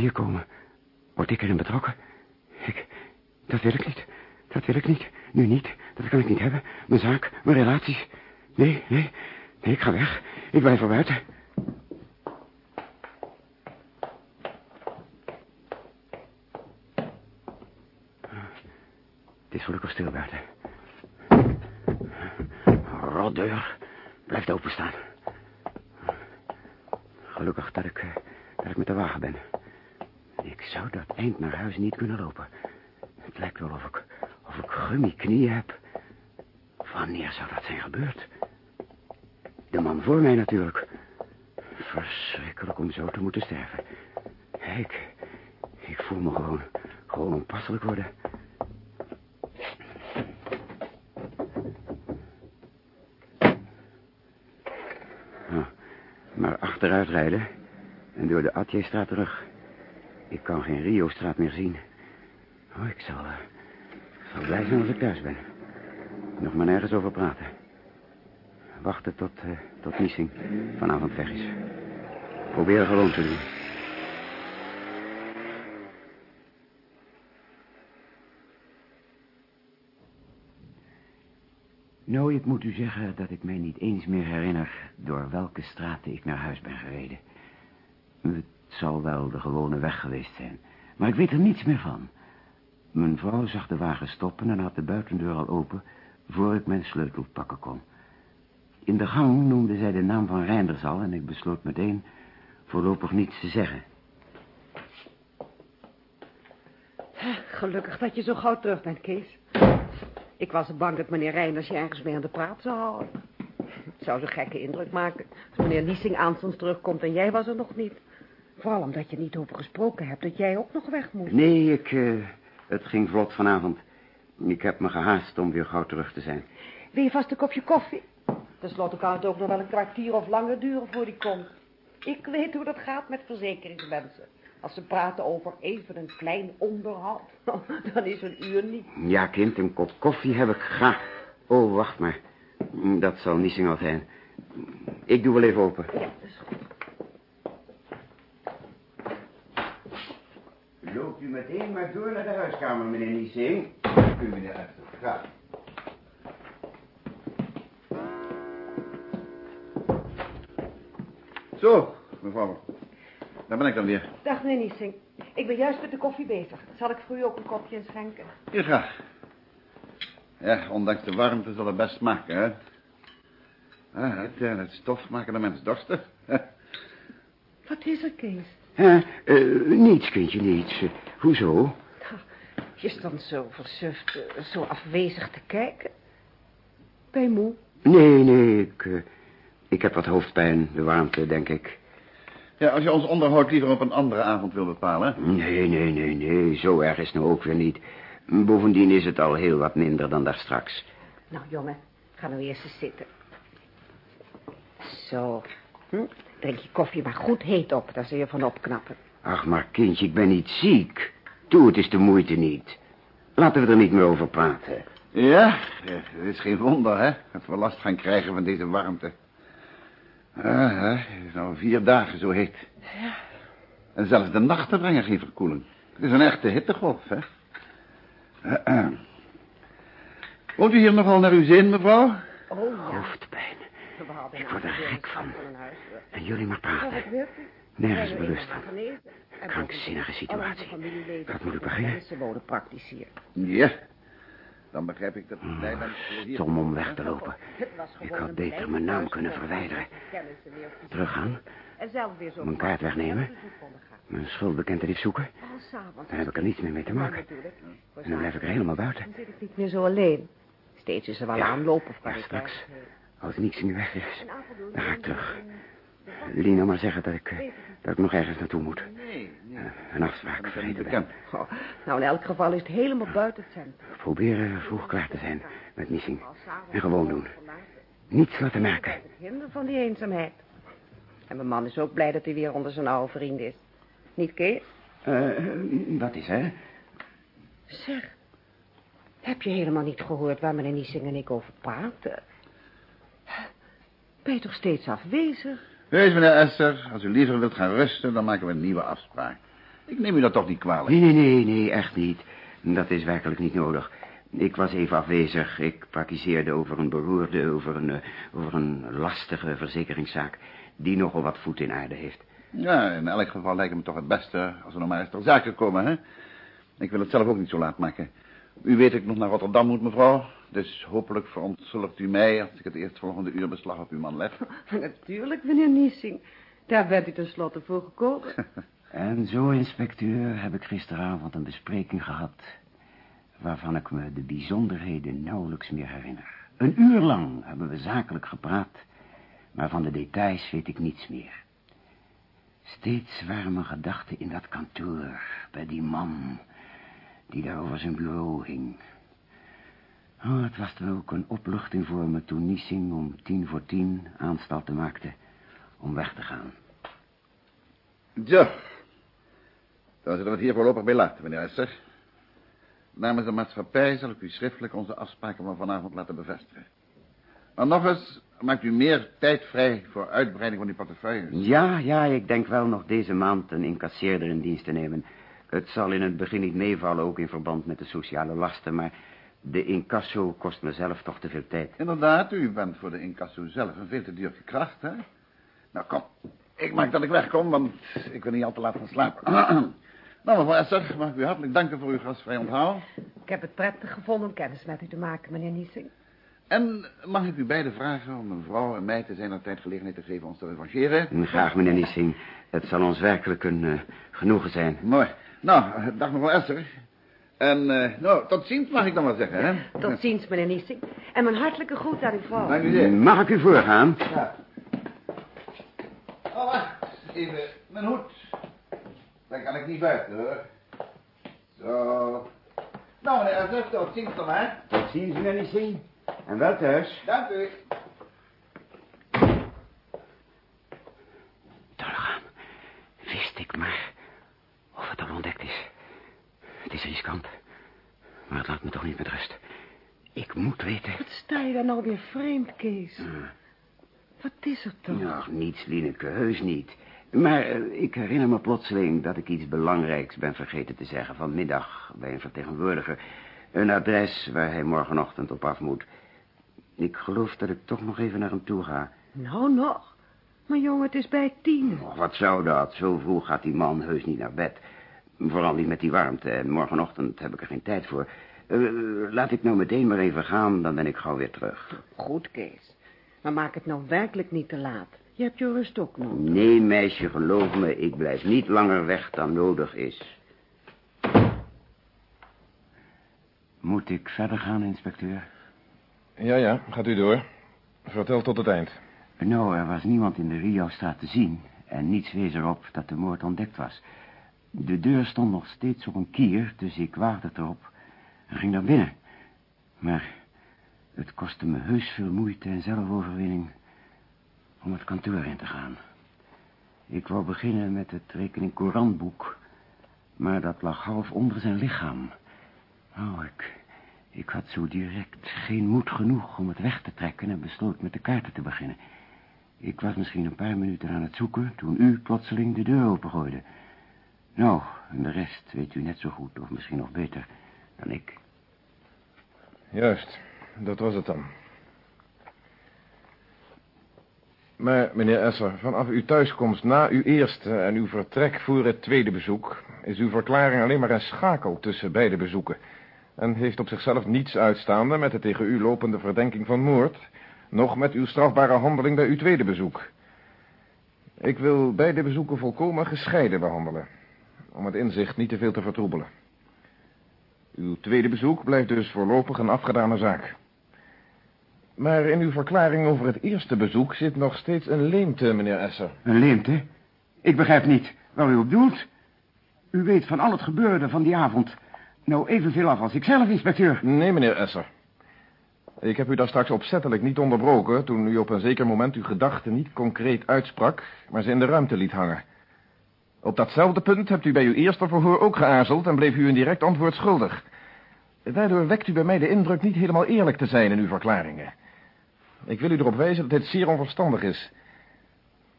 Speaker 4: Hier komen. Word ik erin betrokken? Ik... Dat wil ik niet. Dat wil ik niet. Nu niet. Dat kan ik niet hebben. Mijn zaak, mijn relaties. Nee, nee. Nee, ik ga weg. Ik blijf er buiten. Het is gelukkig stil buiten. Rotdeur. Blijft openstaan. Gelukkig dat ik, eh, dat ik met de wagen ben. Zou dat eind naar huis niet kunnen lopen. Het lijkt wel of ik, of ik gummi knieën heb. Wanneer zou dat zijn gebeurd? De man voor mij natuurlijk. Verschrikkelijk om zo te moeten sterven. Ik, ik voel me gewoon, gewoon onpasselijk worden. Oh, maar achteruit rijden en door de Atjestraat terug. Ik kan geen Rio-straat meer zien. Oh, ik zal, uh, zal blij zijn als ik thuis ben. Nog maar nergens over praten. Wachten tot, uh, tot Missing vanavond weg is. Probeer gewoon te doen. Nou, ik moet u zeggen dat ik mij niet eens meer herinner... door welke straten ik naar huis ben gereden. Zal wel de gewone weg geweest zijn. Maar ik weet er niets meer van. Mijn vrouw zag de wagen stoppen en had de buitendeur al open... voor ik mijn sleutel pakken kon. In de gang noemde zij de naam van Reinders al... en ik besloot meteen voorlopig niets te zeggen.
Speaker 9: Gelukkig dat je zo gauw terug bent, Kees. Ik was bang dat meneer Reinders je ergens mee aan de praat zou houden. Het zou zo'n gekke indruk maken als meneer Liesing aanstonds terugkomt en jij was er nog niet. Vooral omdat je niet over gesproken hebt dat jij ook nog weg moet.
Speaker 4: Nee, ik... eh, het ging vlot vanavond. Ik heb me gehaast om weer gauw terug te zijn.
Speaker 9: Wil je vast een kopje koffie? Ten slotte kan het ook nog wel een kwartier of langer duren voor die komt. Ik weet hoe dat gaat met verzekeringsmensen. Als ze praten over even een klein onderhoud, dan is een uur niet.
Speaker 4: Ja, kind, een kop koffie heb ik graag. Oh, wacht maar. Dat zal Niesing al zijn. Ik doe wel even open.
Speaker 9: Ja, dat is goed.
Speaker 4: Loopt u meteen maar door naar de huiskamer, meneer Niesing. U, meneer Esther. Graag.
Speaker 6: Zo, mevrouw. Daar ben ik dan weer.
Speaker 9: Dag, meneer Niesing. Ik ben juist met de koffie bezig. Zal ik voor u ook een kopje inschenken?
Speaker 6: Hier graag. Ja, ondanks de warmte zal het best maken, hè. Ah, het, eh, het stof maken de mens dorstig.
Speaker 9: Wat is er, Kees?
Speaker 4: Eh, eh, niets, kindje, niets. Hoezo?
Speaker 9: Je stond zo versuft, eh, zo afwezig te kijken. Ben je moe?
Speaker 4: Nee, nee, ik... eh, ik heb wat hoofdpijn, de warmte, denk ik.
Speaker 6: Ja, als je ons onderhoud liever op een andere avond wil bepalen.
Speaker 4: Nee, nee, nee, nee, zo erg is het nou ook weer niet. Bovendien is het al heel wat minder dan daar straks.
Speaker 9: Nou, jongen, ga nou eerst eens zitten. Zo. Hm? Drink je koffie maar goed heet op, daar zul je van opknappen.
Speaker 4: Ach, maar kindje, ik ben niet ziek. Doe het is de moeite niet. Laten we er niet meer over praten.
Speaker 6: Ja, het is geen wonder, hè, dat we last gaan krijgen van deze warmte. Ah, hè, het is nou vier dagen zo heet.
Speaker 9: Ja.
Speaker 6: En zelfs de nachten brengen geen verkoeling. Het is een echte hittegolf, hè. Woont u hier nogal naar uw zin, mevrouw?
Speaker 9: Oh, ja.
Speaker 4: Hoofdpijn.
Speaker 9: We hadden
Speaker 4: Ik word er gek van. En jullie maar praten. Nergens bewust van. Krankzinnige situatie. Wat moet ik beginnen?
Speaker 6: Ja. Dan begrijp ik dat u blij bent dat we hier...
Speaker 4: Tom om weg te lopen.
Speaker 9: Het
Speaker 4: Ik had beter mijn naam kunnen verwijderen. Teruggaan,
Speaker 9: En zelf weer zo
Speaker 4: Mijn kaart wegnemen. mijn schuldbekentenief zoeken. Daar heb ik er niets meer mee te maken. En dan blijf ik er helemaal buiten.
Speaker 9: Dan zit ik niet meer zo alleen. Steeds is er wel
Speaker 4: Ja,
Speaker 9: aanloop of kan
Speaker 4: ja, straks. Als niets nu weg is, dan ga ik
Speaker 9: in-
Speaker 4: terug.
Speaker 9: in
Speaker 4: Lina maar zeggen dat ik, eh, dat ik nog ergens naartoe moet.
Speaker 6: Nee, nee.
Speaker 4: Eh, Een afspraak vergeten ben.
Speaker 9: Oh, nou, in elk geval is het helemaal buiten het centrum.
Speaker 4: Proberen vroeg klaar te zijn met Missing.
Speaker 9: S'avonds
Speaker 4: En gewoon doen. Niets laten merken.
Speaker 9: Het hinder van die eenzaamheid. En mijn man is ook blij dat hij weer onder zijn oude vriend is. Niet Kees?
Speaker 4: Eh, dat is, hè?
Speaker 9: Zeg, heb je helemaal niet gehoord waar meneer Niesing en ik over praten? Ben je toch steeds afwezig?
Speaker 6: Wees, meneer Esther, als u liever wilt gaan rusten, dan maken we een nieuwe afspraak. Ik neem u dat toch niet kwalijk.
Speaker 4: Nee, nee, nee, nee, echt niet. Dat is werkelijk niet nodig. Ik was even afwezig. Ik praktiseerde over een beroerde, over een, eh, over een lastige verzekeringszaak... die nogal wat voet in aarde heeft.
Speaker 6: Ja, in elk geval lijkt het me toch het beste als we nog maar eens ter zake komen, hè? Ik wil het zelf ook niet zo laat maken. U weet dat ik nog naar Rotterdam moet, mevrouw. Dus hopelijk verontzulligt u mij als ik het eerstvolgende uur beslag op uw man leg.
Speaker 9: Natuurlijk, meneer Niesing. Daar bent u tenslotte voor gekomen.
Speaker 4: En zo, inspecteur, heb ik gisteravond een bespreking gehad... waarvan ik me de bijzonderheden nauwelijks meer herinner. Een uur lang hebben we zakelijk gepraat... maar van de details weet ik niets meer. Steeds waren mijn gedachten in dat kantoor... bij die man die daar over zijn bureau hing. Oh, het was dan ook een opluchting voor me toen Niesing om tien voor tien aanstalten maakte... om weg te gaan.
Speaker 6: Zo. Dan zullen we het hier voorlopig bij laten, meneer Esther. Namens de maatschappij zal ik u schriftelijk onze afspraken van vanavond laten bevestigen. Maar nog eens, maakt u meer tijd vrij voor uitbreiding van die portefeuille.
Speaker 4: Ja, ja, ik denk wel nog deze maand een incasseerder in dienst te nemen. Het zal in het begin niet meevallen, ook in verband met de sociale lasten, maar de incasso kost mezelf toch te veel tijd.
Speaker 6: Inderdaad, u bent voor de incasso zelf een veel te duur kracht, hè? Nou, kom. Ik maak dat ik wegkom, want ik wil niet al te laat gaan slapen. Nou, mevrouw Esser, mag ik u hartelijk danken voor uw gastvrij onthaal.
Speaker 9: Ik heb het prettig gevonden om kennis met u te maken, meneer Niesing.
Speaker 6: En mag ik u beiden vragen om mevrouw en mij te zijn tijd gelegenheid te geven ons te revancheren?
Speaker 4: Graag, meneer Nissing. Het zal ons werkelijk een uh, genoegen zijn.
Speaker 6: Mooi. Nou, dag mevrouw Esser. En, uh, nou, tot ziens mag ik dan wel zeggen, hè?
Speaker 9: Tot ziens, meneer Niesing. En mijn hartelijke groet aan uw vrouw.
Speaker 6: Dank u zeer.
Speaker 4: Mag ik u voorgaan?
Speaker 6: Ja. Oh, wacht. Even mijn hoed. Dan kan ik niet buiten, hoor. Zo. Nou, meneer Esser, tot ziens dan, hè?
Speaker 4: Tot ziens, meneer Nissing. En wel thuis.
Speaker 6: Dank u.
Speaker 4: Doorgaan. Wist ik maar of het al ontdekt is. Het is riskant. Maar het laat me toch niet met rust. Ik moet weten...
Speaker 9: Wat sta je daar nou weer vreemd, Kees? Wat is er toch?
Speaker 4: Ja, niets, Lineke, heus niet. Maar uh, ik herinner me plotseling dat ik iets belangrijks ben vergeten te zeggen vanmiddag bij een vertegenwoordiger. Een adres waar hij morgenochtend op af moet. Ik geloof dat ik toch nog even naar hem toe ga.
Speaker 9: Nou, nog. Maar jongen, het is bij tien.
Speaker 4: Oh, wat zou dat? Zo vroeg gaat die man heus niet naar bed. Vooral niet met die warmte. En morgenochtend heb ik er geen tijd voor. Uh, laat ik nou meteen maar even gaan, dan ben ik gauw weer terug.
Speaker 9: Goed, Kees. Maar maak het nou werkelijk niet te laat. Je hebt je rust ook nodig.
Speaker 4: Nee, meisje, geloof me. Ik blijf niet langer weg dan nodig is. Moet ik verder gaan, inspecteur?
Speaker 3: Ja, ja, gaat u door. Vertel tot het eind.
Speaker 4: Nou, er was niemand in de Rio-straat te zien... en niets wees erop dat de moord ontdekt was. De deur stond nog steeds op een kier, dus ik waagde het erop... en ging naar binnen. Maar het kostte me heus veel moeite en zelfoverwinning... om het kantoor in te gaan. Ik wou beginnen met het rekening courantboek... maar dat lag half onder zijn lichaam. Oh, ik... Ik had zo direct geen moed genoeg om het weg te trekken en besloot met de kaarten te beginnen. Ik was misschien een paar minuten aan het zoeken toen u plotseling de deur opengooide. Nou, en de rest weet u net zo goed, of misschien nog beter, dan ik.
Speaker 3: Juist, dat was het dan. Maar, meneer Esser, vanaf uw thuiskomst na uw eerste en uw vertrek voor het tweede bezoek... is uw verklaring alleen maar een schakel tussen beide bezoeken en heeft op zichzelf niets uitstaande met de tegen u lopende verdenking van moord, nog met uw strafbare handeling bij uw tweede bezoek. Ik wil beide bezoeken volkomen gescheiden behandelen, om het inzicht niet te veel te vertroebelen. Uw tweede bezoek blijft dus voorlopig een afgedane zaak. Maar in uw verklaring over het eerste bezoek zit nog steeds een leemte, meneer Esser.
Speaker 4: Een leemte? Ik begrijp niet waar u op doelt. U weet van al het gebeurde van die avond. Nou, evenveel af als ik zelf, inspecteur.
Speaker 3: Nee, meneer Esser. Ik heb u daar straks opzettelijk niet onderbroken... toen u op een zeker moment uw gedachten niet concreet uitsprak... maar ze in de ruimte liet hangen. Op datzelfde punt hebt u bij uw eerste verhoor ook geaarzeld... en bleef u een direct antwoord schuldig. Daardoor wekt u bij mij de indruk niet helemaal eerlijk te zijn in uw verklaringen. Ik wil u erop wijzen dat dit zeer onverstandig is...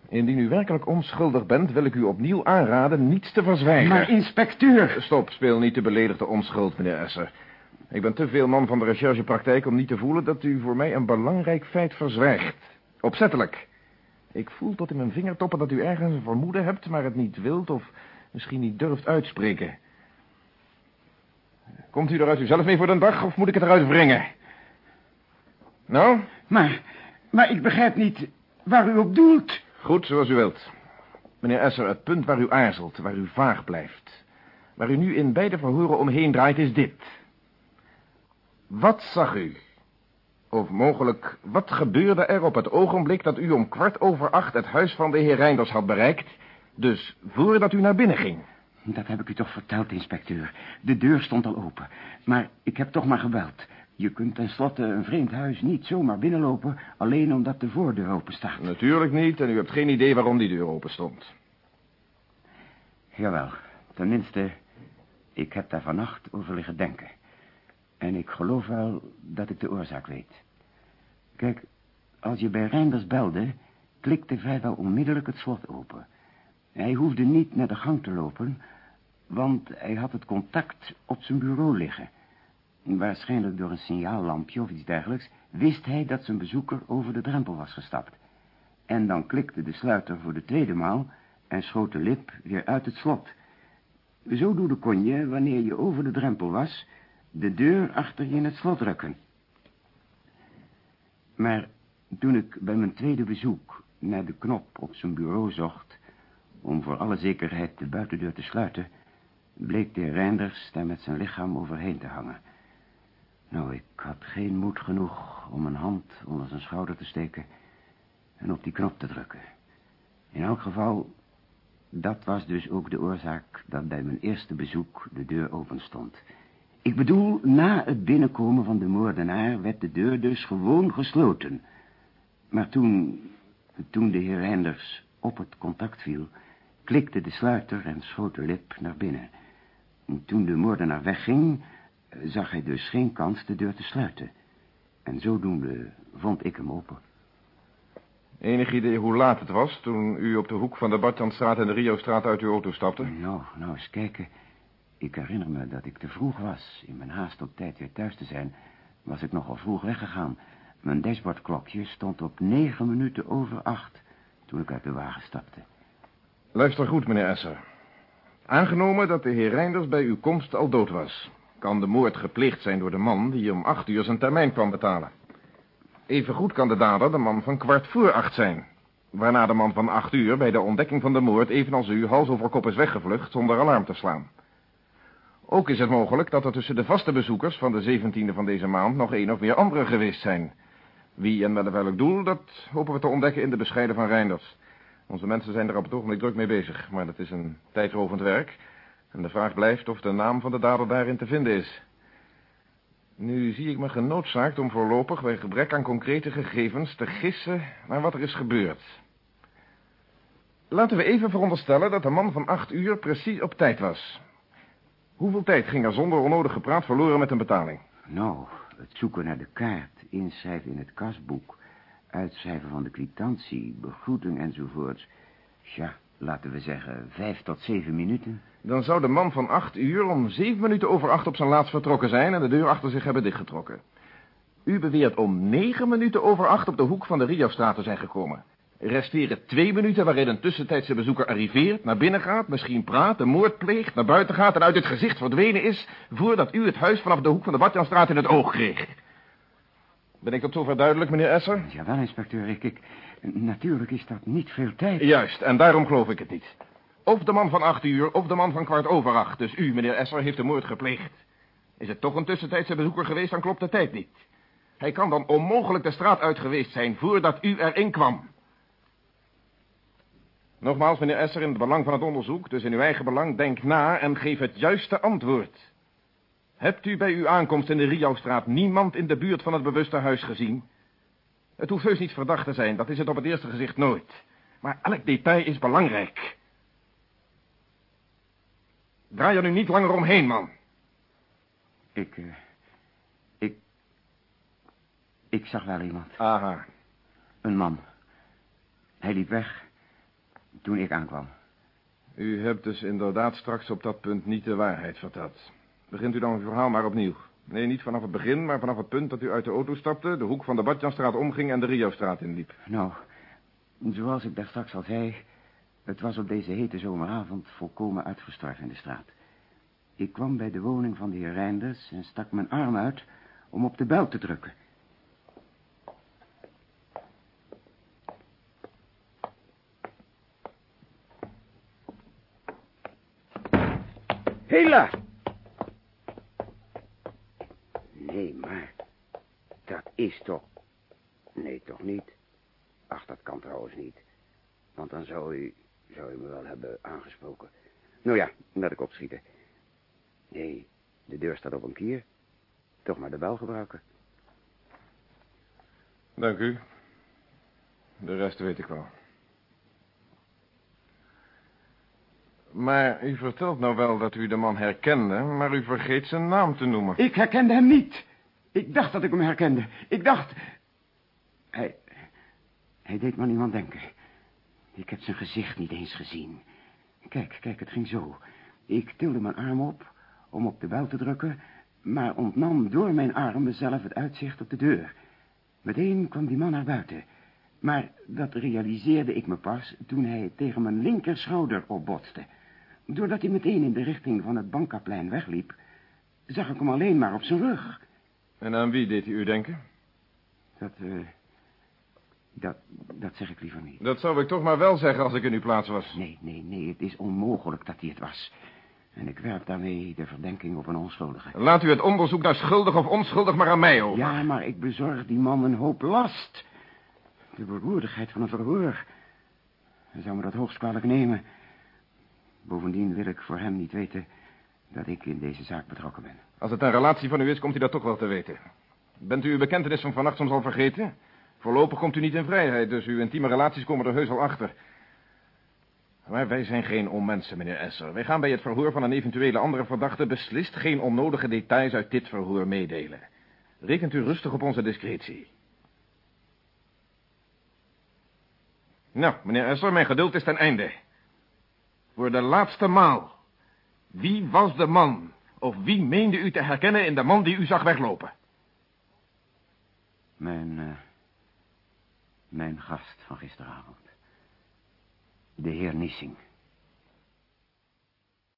Speaker 3: Indien u werkelijk onschuldig bent, wil ik u opnieuw aanraden niets te verzwijgen.
Speaker 4: Maar inspecteur...
Speaker 3: Stop, speel niet de beledigde onschuld, meneer Esser. Ik ben te veel man van de recherchepraktijk om niet te voelen dat u voor mij een belangrijk feit verzwijgt. Opzettelijk. Ik voel tot in mijn vingertoppen dat u ergens een vermoeden hebt, maar het niet wilt of misschien niet durft uitspreken. Komt u eruit uzelf mee voor de dag, of moet ik het eruit wringen? Nou?
Speaker 4: Maar, maar ik begrijp niet waar u op doelt.
Speaker 3: Goed, zoals u wilt. Meneer Esser, het punt waar u aarzelt, waar u vaag blijft... waar u nu in beide verhoren omheen draait, is dit. Wat zag u? Of mogelijk, wat gebeurde er op het ogenblik dat u om kwart over acht het huis van de heer Reinders had bereikt... dus voordat u naar binnen ging?
Speaker 4: Dat heb ik u toch verteld, inspecteur. De deur stond al open, maar ik heb toch maar gebeld. Je kunt tenslotte een vreemd huis niet zomaar binnenlopen... alleen omdat de voordeur open staat.
Speaker 3: Natuurlijk niet, en u hebt geen idee waarom die deur open stond.
Speaker 4: Jawel, tenminste, ik heb daar vannacht over liggen denken. En ik geloof wel dat ik de oorzaak weet. Kijk, als je bij Reinders belde, klikte vrijwel onmiddellijk het slot open. Hij hoefde niet naar de gang te lopen, want hij had het contact op zijn bureau liggen... Waarschijnlijk door een signaallampje of iets dergelijks... wist hij dat zijn bezoeker over de drempel was gestapt. En dan klikte de sluiter voor de tweede maal... en schoot de lip weer uit het slot. Zodoende kon je, wanneer je over de drempel was, de deur achter je in het slot drukken. Maar toen ik bij mijn tweede bezoek naar de knop op zijn bureau zocht... om voor alle zekerheid de buitendeur te sluiten... bleek de Reinders daar met zijn lichaam overheen te hangen. Nou, ik had geen moed genoeg om een hand onder zijn schouder te steken... en op die knop te drukken. In elk geval, dat was dus ook de oorzaak dat bij mijn eerste bezoek de deur open stond. Ik bedoel, na het binnenkomen van de moordenaar werd de deur dus gewoon gesloten. Maar toen, toen de heer Reinders op het contact viel, klikte de sluiter en schoot de lip naar binnen. En toen de moordenaar wegging, zag hij dus geen kans de deur te sluiten. En zodoende vond ik hem open.
Speaker 3: Enig idee hoe laat het was toen u op de hoek van de Badjanstraat en de Rio-straat uit uw auto stapte?
Speaker 4: Nou, nou eens kijken. Ik herinner me dat ik te vroeg was. In mijn haast op tijd weer thuis te zijn, was ik nogal vroeg weggegaan. Mijn dashboardklokje stond op negen minuten over acht toen ik uit de wagen stapte.
Speaker 3: Luister goed, meneer Esser. Aangenomen dat de heer Reinders bij uw komst al dood was... kan de moord gepleegd zijn door de man die om acht uur zijn termijn kwam betalen. Evengoed kan de dader de man van kwart voor acht zijn. Waarna de man van acht uur bij de ontdekking van de moord... evenals u hals over kop is weggevlucht zonder alarm te slaan. Ook is het mogelijk dat er tussen de vaste bezoekers van de 17e van deze maand... nog één of meer anderen geweest zijn... Wie en met welk doel, dat hopen we te ontdekken in de bescheiden van Reinders. Onze mensen zijn er op het ogenblik druk mee bezig, maar dat is een tijdrovend werk. En de vraag blijft of de naam van de dader daarin te vinden is. Nu zie ik me genoodzaakt om voorlopig bij gebrek aan concrete gegevens te gissen naar wat er is gebeurd. Laten we even veronderstellen dat de man van acht uur precies op tijd was. Hoeveel tijd ging er zonder onnodig gepraat verloren met een betaling?
Speaker 4: Nou, het zoeken naar de kaart, inschrijven in het kasboek... uitschrijven van de kwitantie, begroeting enzovoorts... Tja, laten we zeggen vijf tot zeven minuten.
Speaker 3: Dan zou de man van acht uur om zeven minuten over acht op zijn laatst vertrokken zijn... en de deur achter zich hebben dichtgetrokken. U beweert om negen minuten over acht op de hoek van de Rio-straat te zijn gekomen. Resteren twee minuten waarin een tussentijdse bezoeker arriveert, naar binnen gaat, misschien praat, de moord pleegt, naar buiten gaat en uit het gezicht verdwenen is, voordat u het huis vanaf de hoek van de Badjanstraat in het oog kreeg. Ben ik tot zover duidelijk, meneer Esser?
Speaker 4: Jawel, inspecteur, ik, ik... Natuurlijk is dat niet veel tijd.
Speaker 3: Juist, en daarom geloof ik het niet. Of de man van acht uur, of de man van kwart over acht. Dus u, meneer Esser, heeft de moord gepleegd. Is het toch een tussentijdse bezoeker geweest, dan klopt de tijd niet. Hij kan dan onmogelijk de straat uit geweest zijn voordat u erin kwam. Nogmaals, meneer Esser, in het belang van het onderzoek, dus in uw eigen belang, denk na en geef het juiste antwoord. Hebt u bij uw aankomst in de Rio-straat niemand in de buurt van het bewuste huis gezien? Het hoeft heus niet verdacht te zijn, dat is het op het eerste gezicht nooit. Maar elk detail is belangrijk. Draai er nu niet langer omheen, man.
Speaker 4: Ik, uh, ik, ik zag wel iemand.
Speaker 3: Aha.
Speaker 4: Een man. Hij liep weg toen ik aankwam.
Speaker 3: U hebt dus inderdaad straks op dat punt niet de waarheid verteld. Begint u dan uw verhaal maar opnieuw. Nee, niet vanaf het begin, maar vanaf het punt dat u uit de auto stapte... de hoek van de Badjanstraat omging en de Rio-straat inliep.
Speaker 4: Nou, zoals ik daar straks al zei... het was op deze hete zomeravond volkomen uitgestorven in de straat. Ik kwam bij de woning van de heer Reinders... en stak mijn arm uit om op de bel te drukken. Hela! Nee, maar... Dat is toch... Nee, toch niet? Ach, dat kan trouwens niet. Want dan zou u... Zou u me wel hebben aangesproken. Nou ja, laat ik opschieten. Nee, de deur staat op een kier. Toch maar de bel gebruiken.
Speaker 3: Dank u. De rest weet ik wel. Maar u vertelt nou wel dat u de man herkende, maar u vergeet zijn naam te noemen.
Speaker 4: Ik herkende hem niet. Ik dacht dat ik hem herkende. Ik dacht... Hij... Hij deed me aan iemand denken. Ik heb zijn gezicht niet eens gezien. Kijk, kijk, het ging zo. Ik tilde mijn arm op om op de bel te drukken... maar ontnam door mijn arm mezelf het uitzicht op de deur. Meteen kwam die man naar buiten... Maar dat realiseerde ik me pas toen hij tegen mijn linkerschouder opbotste. Doordat hij meteen in de richting van het Bankaplein wegliep... zag ik hem alleen maar op zijn rug.
Speaker 3: En aan wie deed hij u denken?
Speaker 4: Dat, eh... dat, dat zeg ik liever niet.
Speaker 3: Dat zou ik toch maar wel zeggen als ik in uw plaats was.
Speaker 4: Nee, nee, nee, het is onmogelijk dat hij het was. En ik werp daarmee de verdenking op een onschuldige.
Speaker 3: Laat u het onderzoek naar schuldig of onschuldig maar aan mij over.
Speaker 4: Ja, maar ik bezorg die man een hoop last. De beroerdigheid van een verhoor. Hij zou me dat hoogst kwalijk nemen. Bovendien wil ik voor hem niet weten dat ik in deze zaak betrokken ben.
Speaker 3: Als het een relatie van u is, komt hij dat toch wel te weten. Bent u uw bekentenis van vannacht soms al vergeten? Voorlopig komt u niet in vrijheid, dus uw intieme relaties komen er heus al achter. Maar wij zijn geen onmensen, meneer Esser. Wij gaan bij het verhoor van een eventuele andere verdachte beslist geen onnodige details uit dit verhoor meedelen. Rekent u rustig op onze discretie. Nou, meneer Esser, mijn geduld is ten einde. Voor de laatste maal. Wie was de man, of wie meende u te herkennen in de man die u zag weglopen?
Speaker 4: Mijn, uh, mijn gast van gisteravond. De heer Nissing.